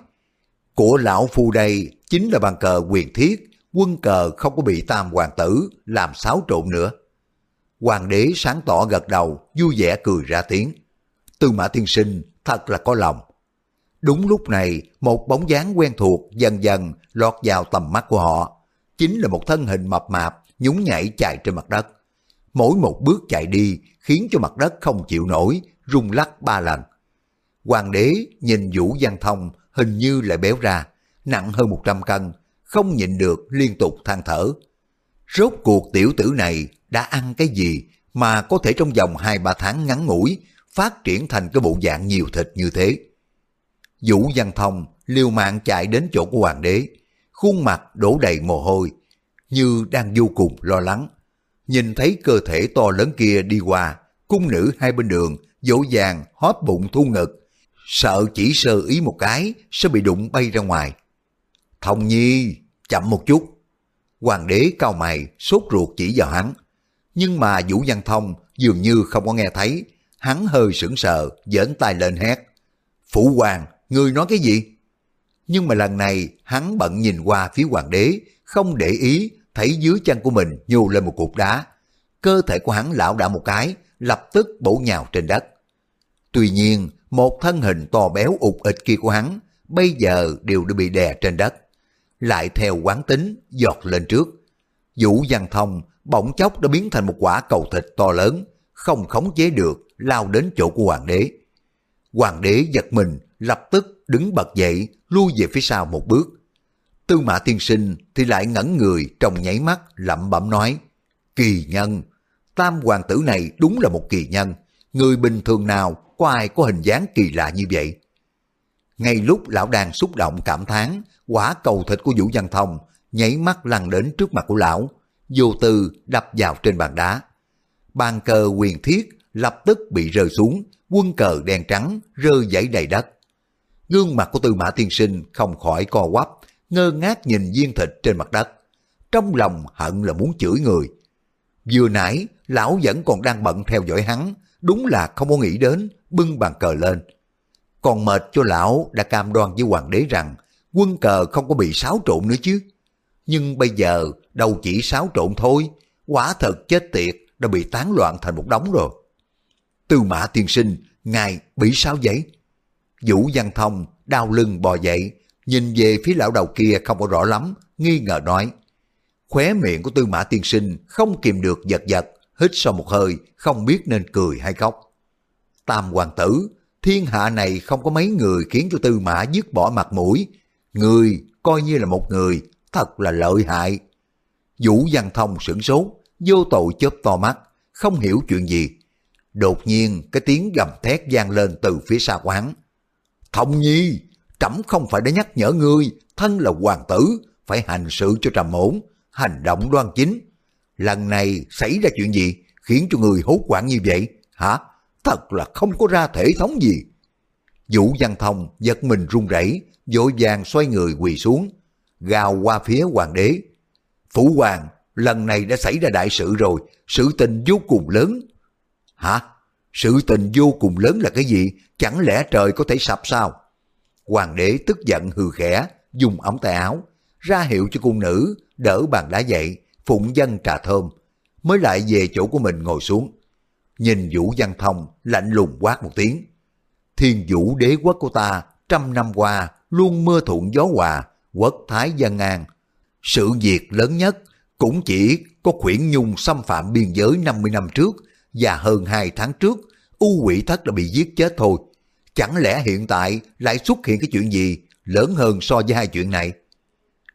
của lão phu đây chính là bàn cờ quyền thiết, quân cờ không có bị tam hoàng tử làm xáo trộn nữa. Hoàng đế sáng tỏ gật đầu, vui vẻ cười ra tiếng. Tư mã thiên sinh thật là có lòng. Đúng lúc này, một bóng dáng quen thuộc dần dần lọt vào tầm mắt của họ. Chính là một thân hình mập mạp, nhún nhảy chạy trên mặt đất. Mỗi một bước chạy đi khiến cho mặt đất không chịu nổi, rung lắc ba lần. Hoàng đế nhìn Vũ Văn Thông hình như lại béo ra, nặng hơn 100 cân, không nhịn được liên tục than thở. Rốt cuộc tiểu tử này đã ăn cái gì mà có thể trong vòng 2-3 tháng ngắn ngủi phát triển thành cái bộ dạng nhiều thịt như thế. Vũ Văn Thông liều mạng chạy đến chỗ của hoàng đế, khuôn mặt đổ đầy mồ hôi, như đang vô cùng lo lắng. Nhìn thấy cơ thể to lớn kia đi qua, cung nữ hai bên đường dỗ dàng hóp bụng thu ngực, sợ chỉ sơ ý một cái sẽ bị đụng bay ra ngoài. Thông nhi, chậm một chút. Hoàng đế cao mày, sốt ruột chỉ vào hắn. Nhưng mà Vũ Văn Thông dường như không có nghe thấy, hắn hơi sững sờ, giỡn tay lên hét. Phụ hoàng, ngươi nói cái gì? Nhưng mà lần này hắn bận nhìn qua phía hoàng đế, không để ý thấy dưới chân của mình nhô lên một cục đá. Cơ thể của hắn lão đảo một cái, lập tức bổ nhào trên đất. Tuy nhiên, một thân hình to béo ụt ịch kia của hắn, bây giờ đều đã bị đè trên đất. Lại theo quán tính, giọt lên trước. Vũ Văn Thông bỗng chốc đã biến thành một quả cầu thịt to lớn, không khống chế được, lao đến chỗ của hoàng đế. Hoàng đế giật mình, lập tức đứng bật dậy, lui về phía sau một bước. Tư mã tiên sinh thì lại ngẩn người trong nháy mắt lẩm bẩm nói, kỳ nhân, tam hoàng tử này đúng là một kỳ nhân, người bình thường nào có ai có hình dáng kỳ lạ như vậy. Ngay lúc lão đang xúc động cảm thán, quả cầu thịt của Vũ Văn Thông nháy mắt lăn đến trước mặt của lão, vô tư đập vào trên bàn đá. Bàn cờ quyền thiết lập tức bị rơi xuống, quân cờ đen trắng rơi dãy đầy đất. Gương mặt của tư mã tiên sinh không khỏi co quắp, ngơ ngác nhìn viên thịt trên mặt đất. Trong lòng hận là muốn chửi người. Vừa nãy, lão vẫn còn đang bận theo dõi hắn, đúng là không có nghĩ đến, bưng bàn cờ lên còn mệt cho lão đã cam đoan với hoàng đế rằng quân cờ không có bị xáo trộn nữa chứ. Nhưng bây giờ đâu chỉ xáo trộn thôi, quả thật chết tiệt đã bị tán loạn thành một đống rồi. Tư mã tiên sinh, ngài bị sao vậy? Vũ Văn Thông đau lưng bò dậy, nhìn về phía lão đầu kia không có rõ lắm, nghi ngờ nói. Khóe miệng của tư mã tiên sinh không kìm được giật giật, hít sau một hơi, không biết nên cười hay khóc. Tam hoàng tử, thiên hạ này không có mấy người khiến cho tư mã dứt bỏ mặt mũi. Người coi như là một người, thật là lợi hại. Vũ Văn Thông sửng sốt, vô tội chớp to mắt, không hiểu chuyện gì. Đột nhiên cái tiếng gầm thét vang lên từ phía xa quán. Thông nhi, trẫm không phải đã nhắc nhở ngươi, thân là hoàng tử, phải hành sự cho trầm ổn, hành động đoan chính. Lần này xảy ra chuyện gì khiến cho người hốt quản như vậy, hả? Thật là không có ra thể thống gì. Vũ Văn Thông giật mình run rẩy, vội vàng xoay người quỳ xuống, gào qua phía hoàng đế. Phủ hoàng, lần này đã xảy ra đại sự rồi, sự tình vô cùng lớn. Hả? Sự tình vô cùng lớn là cái gì? Chẳng lẽ trời có thể sập sao? Hoàng đế tức giận hừ khẽ, dùng ống tay áo, ra hiệu cho cung nữ, đỡ bàn đá dậy, phụng dân trà thơm, mới lại về chỗ của mình ngồi xuống. Nhìn Vũ Văn Thông lạnh lùng quát một tiếng. Thiên vũ đế quốc của ta trăm năm qua luôn mưa thuận gió hòa, quốc thái dân an. Sự việc lớn nhất cũng chỉ có khuyển nhung xâm phạm biên giới 50 năm trước và hơn 2 tháng trước U quỷ thất đã bị giết chết thôi. Chẳng lẽ hiện tại lại xuất hiện cái chuyện gì lớn hơn so với hai chuyện này?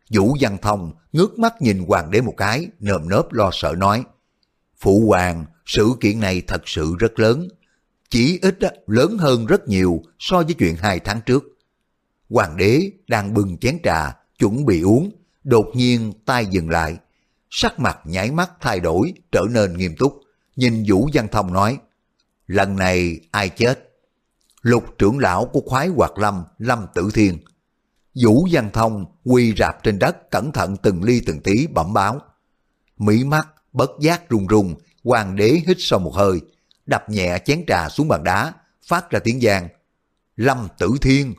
Vũ Văn Thông ngước mắt nhìn hoàng đế một cái, nơm nớp lo sợ nói. Phụ hoàng, sự kiện này thật sự rất lớn. Chỉ ít lớn hơn rất nhiều so với chuyện hai tháng trước. Hoàng đế đang bưng chén trà, chuẩn bị uống, đột nhiên tay dừng lại. Sắc mặt nhảy mắt thay đổi, trở nên nghiêm túc. Nhìn Vũ Văn Thông nói, lần này ai chết? Lục trưởng lão của khoái hoạt lâm, Lâm Tử Thiên. Vũ Văn Thông quy rạp trên đất cẩn thận từng ly từng tí bẩm báo. Mỹ mắt bất giác run run, hoàng đế hít sâu một hơi, đập nhẹ chén trà xuống bàn đá, phát ra tiếng giang. Lâm Tử Thiên,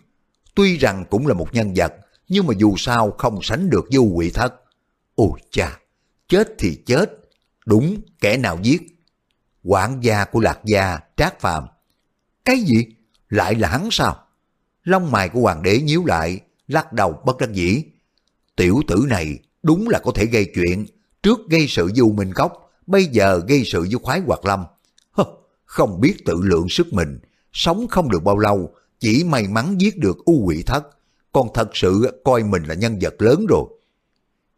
tuy rằng cũng là một nhân vật, nhưng mà dù sao không sánh được du quỷ thất. Ôi cha, chết thì chết, đúng kẻ nào giết. Quản gia của Lạc Gia, Trác Phàm Cái gì? Lại là hắn sao? Lông mày của hoàng đế nhíu lại, lắc đầu bất đắc dĩ. Tiểu tử này đúng là có thể gây chuyện, trước gây sự với Minh Cốc, bây giờ gây sự với khoái hoạt lâm. Hơ, không biết tự lượng sức mình, sống không được bao lâu, chỉ may mắn giết được U quỷ thất, còn thật sự coi mình là nhân vật lớn rồi.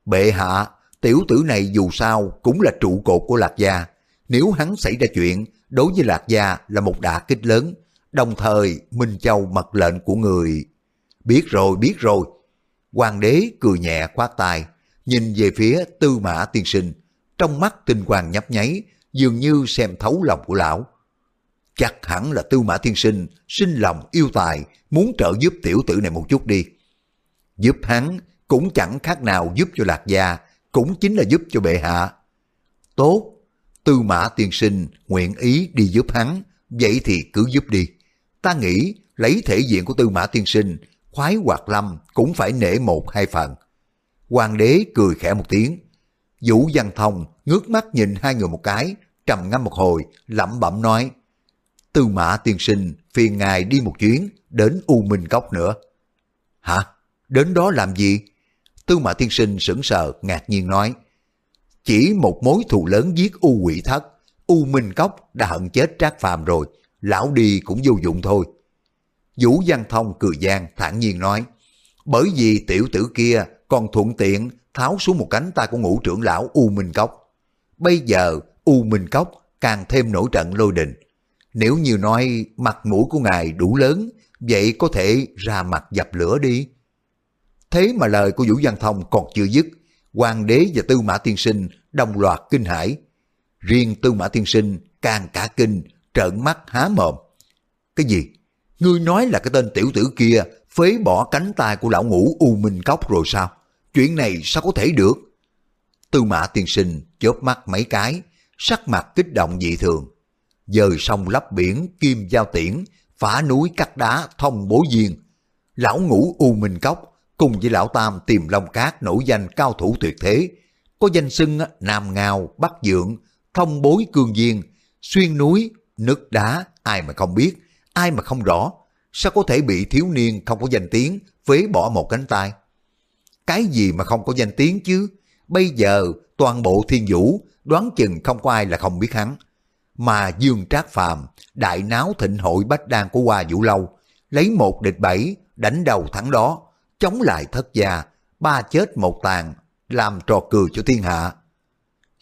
Bệ hạ, tiểu tử này dù sao cũng là trụ cột của Lạc Gia. Nếu hắn xảy ra chuyện, đối với Lạc Gia là một đả kích lớn, đồng thời Minh Châu mật lệnh của người. Biết rồi, biết rồi. Hoàng đế cười nhẹ khoát tay, nhìn về phía tư mã tiên sinh, trong mắt tinh quang nhấp nháy, dường như xem thấu lòng của lão. Chắc hẳn là tư mã thiên sinh, sinh lòng yêu tài, muốn trợ giúp tiểu tử này một chút đi. Giúp hắn cũng chẳng khác nào giúp cho lạc gia, cũng chính là giúp cho bệ hạ. Tốt, tư mã tiên sinh nguyện ý đi giúp hắn, vậy thì cứ giúp đi. Ta nghĩ lấy thể diện của tư mã tiên sinh, khoái hoạt lâm cũng phải nể một hai phần. Hoàng đế cười khẽ một tiếng. Vũ Văn Thông ngước mắt nhìn hai người một cái, trầm ngâm một hồi, lẩm bẩm nói. Tư mã tiên sinh phiền ngài đi một chuyến, đến U Minh Cốc nữa. Hả? Đến đó làm gì? Tư mã tiên sinh sững sờ, ngạc nhiên nói. Chỉ một mối thù lớn giết U quỷ thất, U Minh Cốc đã hận chết Trác Phàm rồi, lão đi cũng vô dụng thôi. Vũ Văn Thông cười gian thản nhiên nói, bởi vì tiểu tử kia còn thuận tiện tháo xuống một cánh tay của ngũ trưởng lão U Minh Cốc. Bây giờ U Minh Cốc càng thêm nổi trận lôi đình. Nếu như nói mặt mũi của ngài đủ lớn, vậy có thể ra mặt dập lửa đi. Thế mà lời của Vũ Văn Thông còn chưa dứt, hoàng đế và tư mã tiên sinh đồng loạt kinh hãi. Riêng tư mã tiên sinh càng cả kinh, trợn mắt há mồm. Cái gì? Ngươi nói là cái tên tiểu tử kia phế bỏ cánh tay của lão ngũ U Minh Cốc rồi sao? Chuyện này sao có thể được? Tư mã tiên sinh chớp mắt mấy cái, sắc mặt kích động dị thường. Dời sông lấp biển kim giao tiễn, phá núi cắt đá thông bố diên Lão ngũ U Minh Cốc cùng với lão Tam tìm Long Cát nổi danh cao thủ tuyệt thế, có danh xưng Nam Ngao, Bắc Dượng, thông bối cương diên xuyên núi, nứt đá, ai mà không biết, ai mà không rõ, sao có thể bị thiếu niên không có danh tiếng phế bỏ một cánh tay? Cái gì mà không có danh tiếng chứ? Bây giờ toàn bộ thiên vũ đoán chừng không có ai là không biết hắn. Mà Dương Trác Phàm đại náo thịnh hội bách đan của Hoa Vũ Lâu, lấy một địch bảy, đánh đầu thắng đó, chống lại thất gia, ba chết một tàn, làm trò cười cho thiên hạ.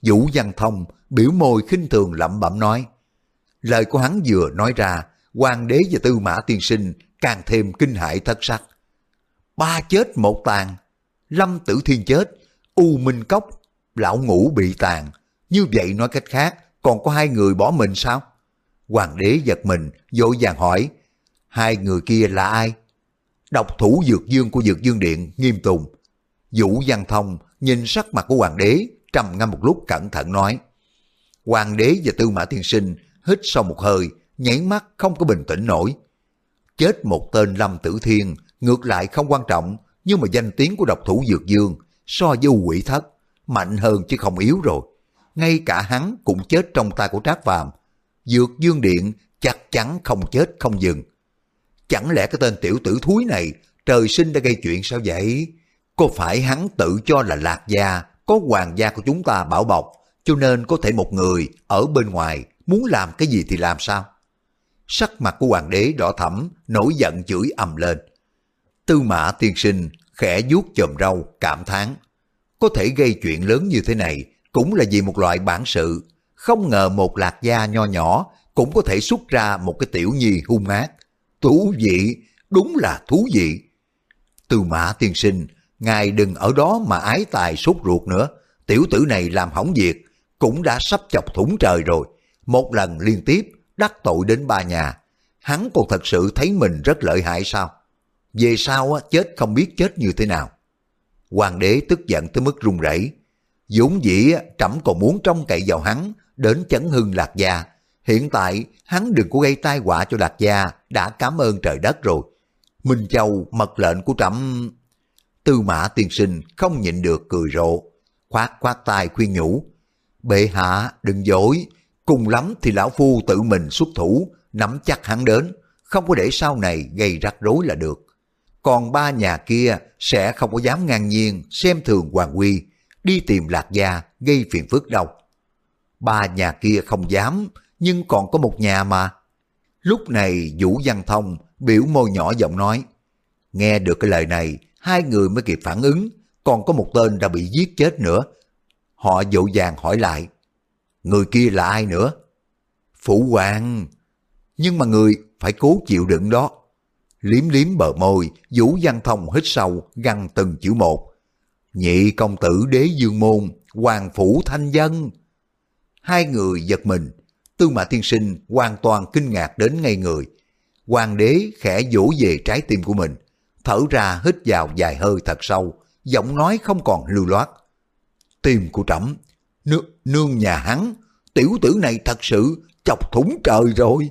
Vũ Văn Thông biểu môi khinh thường lẩm bẩm nói. Lời của hắn vừa nói ra, hoàng đế và tư mã tiên sinh càng thêm kinh hãi thất sắc. Ba chết một tàn, lâm tử thiên chết, u minh cốc, lão ngũ bị tàn. Như vậy nói cách khác, còn có hai người bỏ mình sao? Hoàng đế giật mình, vội vàng hỏi, hai người kia là ai? Độc thủ dược dương của dược dương điện, nghiêm tùng. Vũ Văn Thông nhìn sắc mặt của hoàng đế, trầm ngâm một lúc cẩn thận nói. Hoàng đế và tư mã thiên sinh hít sau một hơi, nhảy mắt không có bình tĩnh nổi. Chết một tên Lâm Tử Thiên, ngược lại không quan trọng, nhưng mà danh tiếng của độc thủ Dược Dương so với quỷ thất, mạnh hơn chứ không yếu rồi. Ngay cả hắn cũng chết trong tay của Trác Phàm Dược Dương Điện chắc chắn không chết không dừng. Chẳng lẽ cái tên tiểu tử thúi này trời sinh đã gây chuyện sao vậy? Có phải hắn tự cho là lạc gia, có hoàng gia của chúng ta bảo bọc, cho nên có thể một người ở bên ngoài muốn làm cái gì thì làm sao? Sắc mặt của hoàng đế đỏ thẫm, nổi giận chửi ầm lên. Tư mã tiên sinh khẽ vuốt chòm râu, cảm thán. Có thể gây chuyện lớn như thế này cũng là vì một loại bản sự. Không ngờ một lạc gia nho nhỏ cũng có thể xuất ra một cái tiểu nhi hung ác. Thú vị, đúng là thú vị. Tư mã tiên sinh, ngài đừng ở đó mà ái tài sốt ruột nữa. Tiểu tử này làm hỏng việc, cũng đã sắp chọc thủng trời rồi. Một lần liên tiếp, đắc tội đến ba nhà. Hắn còn thật sự thấy mình rất lợi hại sao? Về sau chết không biết chết như thế nào. Hoàng đế tức giận tới mức run rẩy. dũng dĩ trẫm còn muốn trông cậy vào hắn đến chấn hưng lạc gia. Hiện tại hắn đừng có gây tai họa cho lạc gia đã cảm ơn trời đất rồi. Minh Châu mật lệnh của trẫm Tư mã tiên sinh không nhịn được cười rộ, khoát khoát tay khuyên nhủ. Bệ hạ đừng dối, cùng lắm thì lão phu tự mình xuất thủ, nắm chắc hắn đến, không có để sau này gây rắc rối là được. Còn ba nhà kia sẽ không có dám ngang nhiên xem thường Hoàng Quy, đi tìm Lạc Gia gây phiền phức đâu. Ba nhà kia không dám, nhưng còn có một nhà mà. Lúc này Vũ Văn Thông biểu môi nhỏ giọng nói, nghe được cái lời này, hai người mới kịp phản ứng, còn có một tên đã bị giết chết nữa. Họ dội vàng hỏi lại, người kia là ai nữa? Phụ hoàng, nhưng mà người phải cố chịu đựng đó. Liếm liếm bờ môi, Vũ Văn Thông hít sâu, găng từng chữ một. Nhị công tử đế dương môn, hoàng phủ thanh dân. Hai người giật mình, tư mã tiên sinh hoàn toàn kinh ngạc đến ngay người. Hoàng đế khẽ vỗ về trái tim của mình, thở ra hít vào dài hơi thật sâu, giọng nói không còn lưu loát. Tim của trẫm nương, nương nhà hắn, tiểu tử này thật sự chọc thủng trời rồi.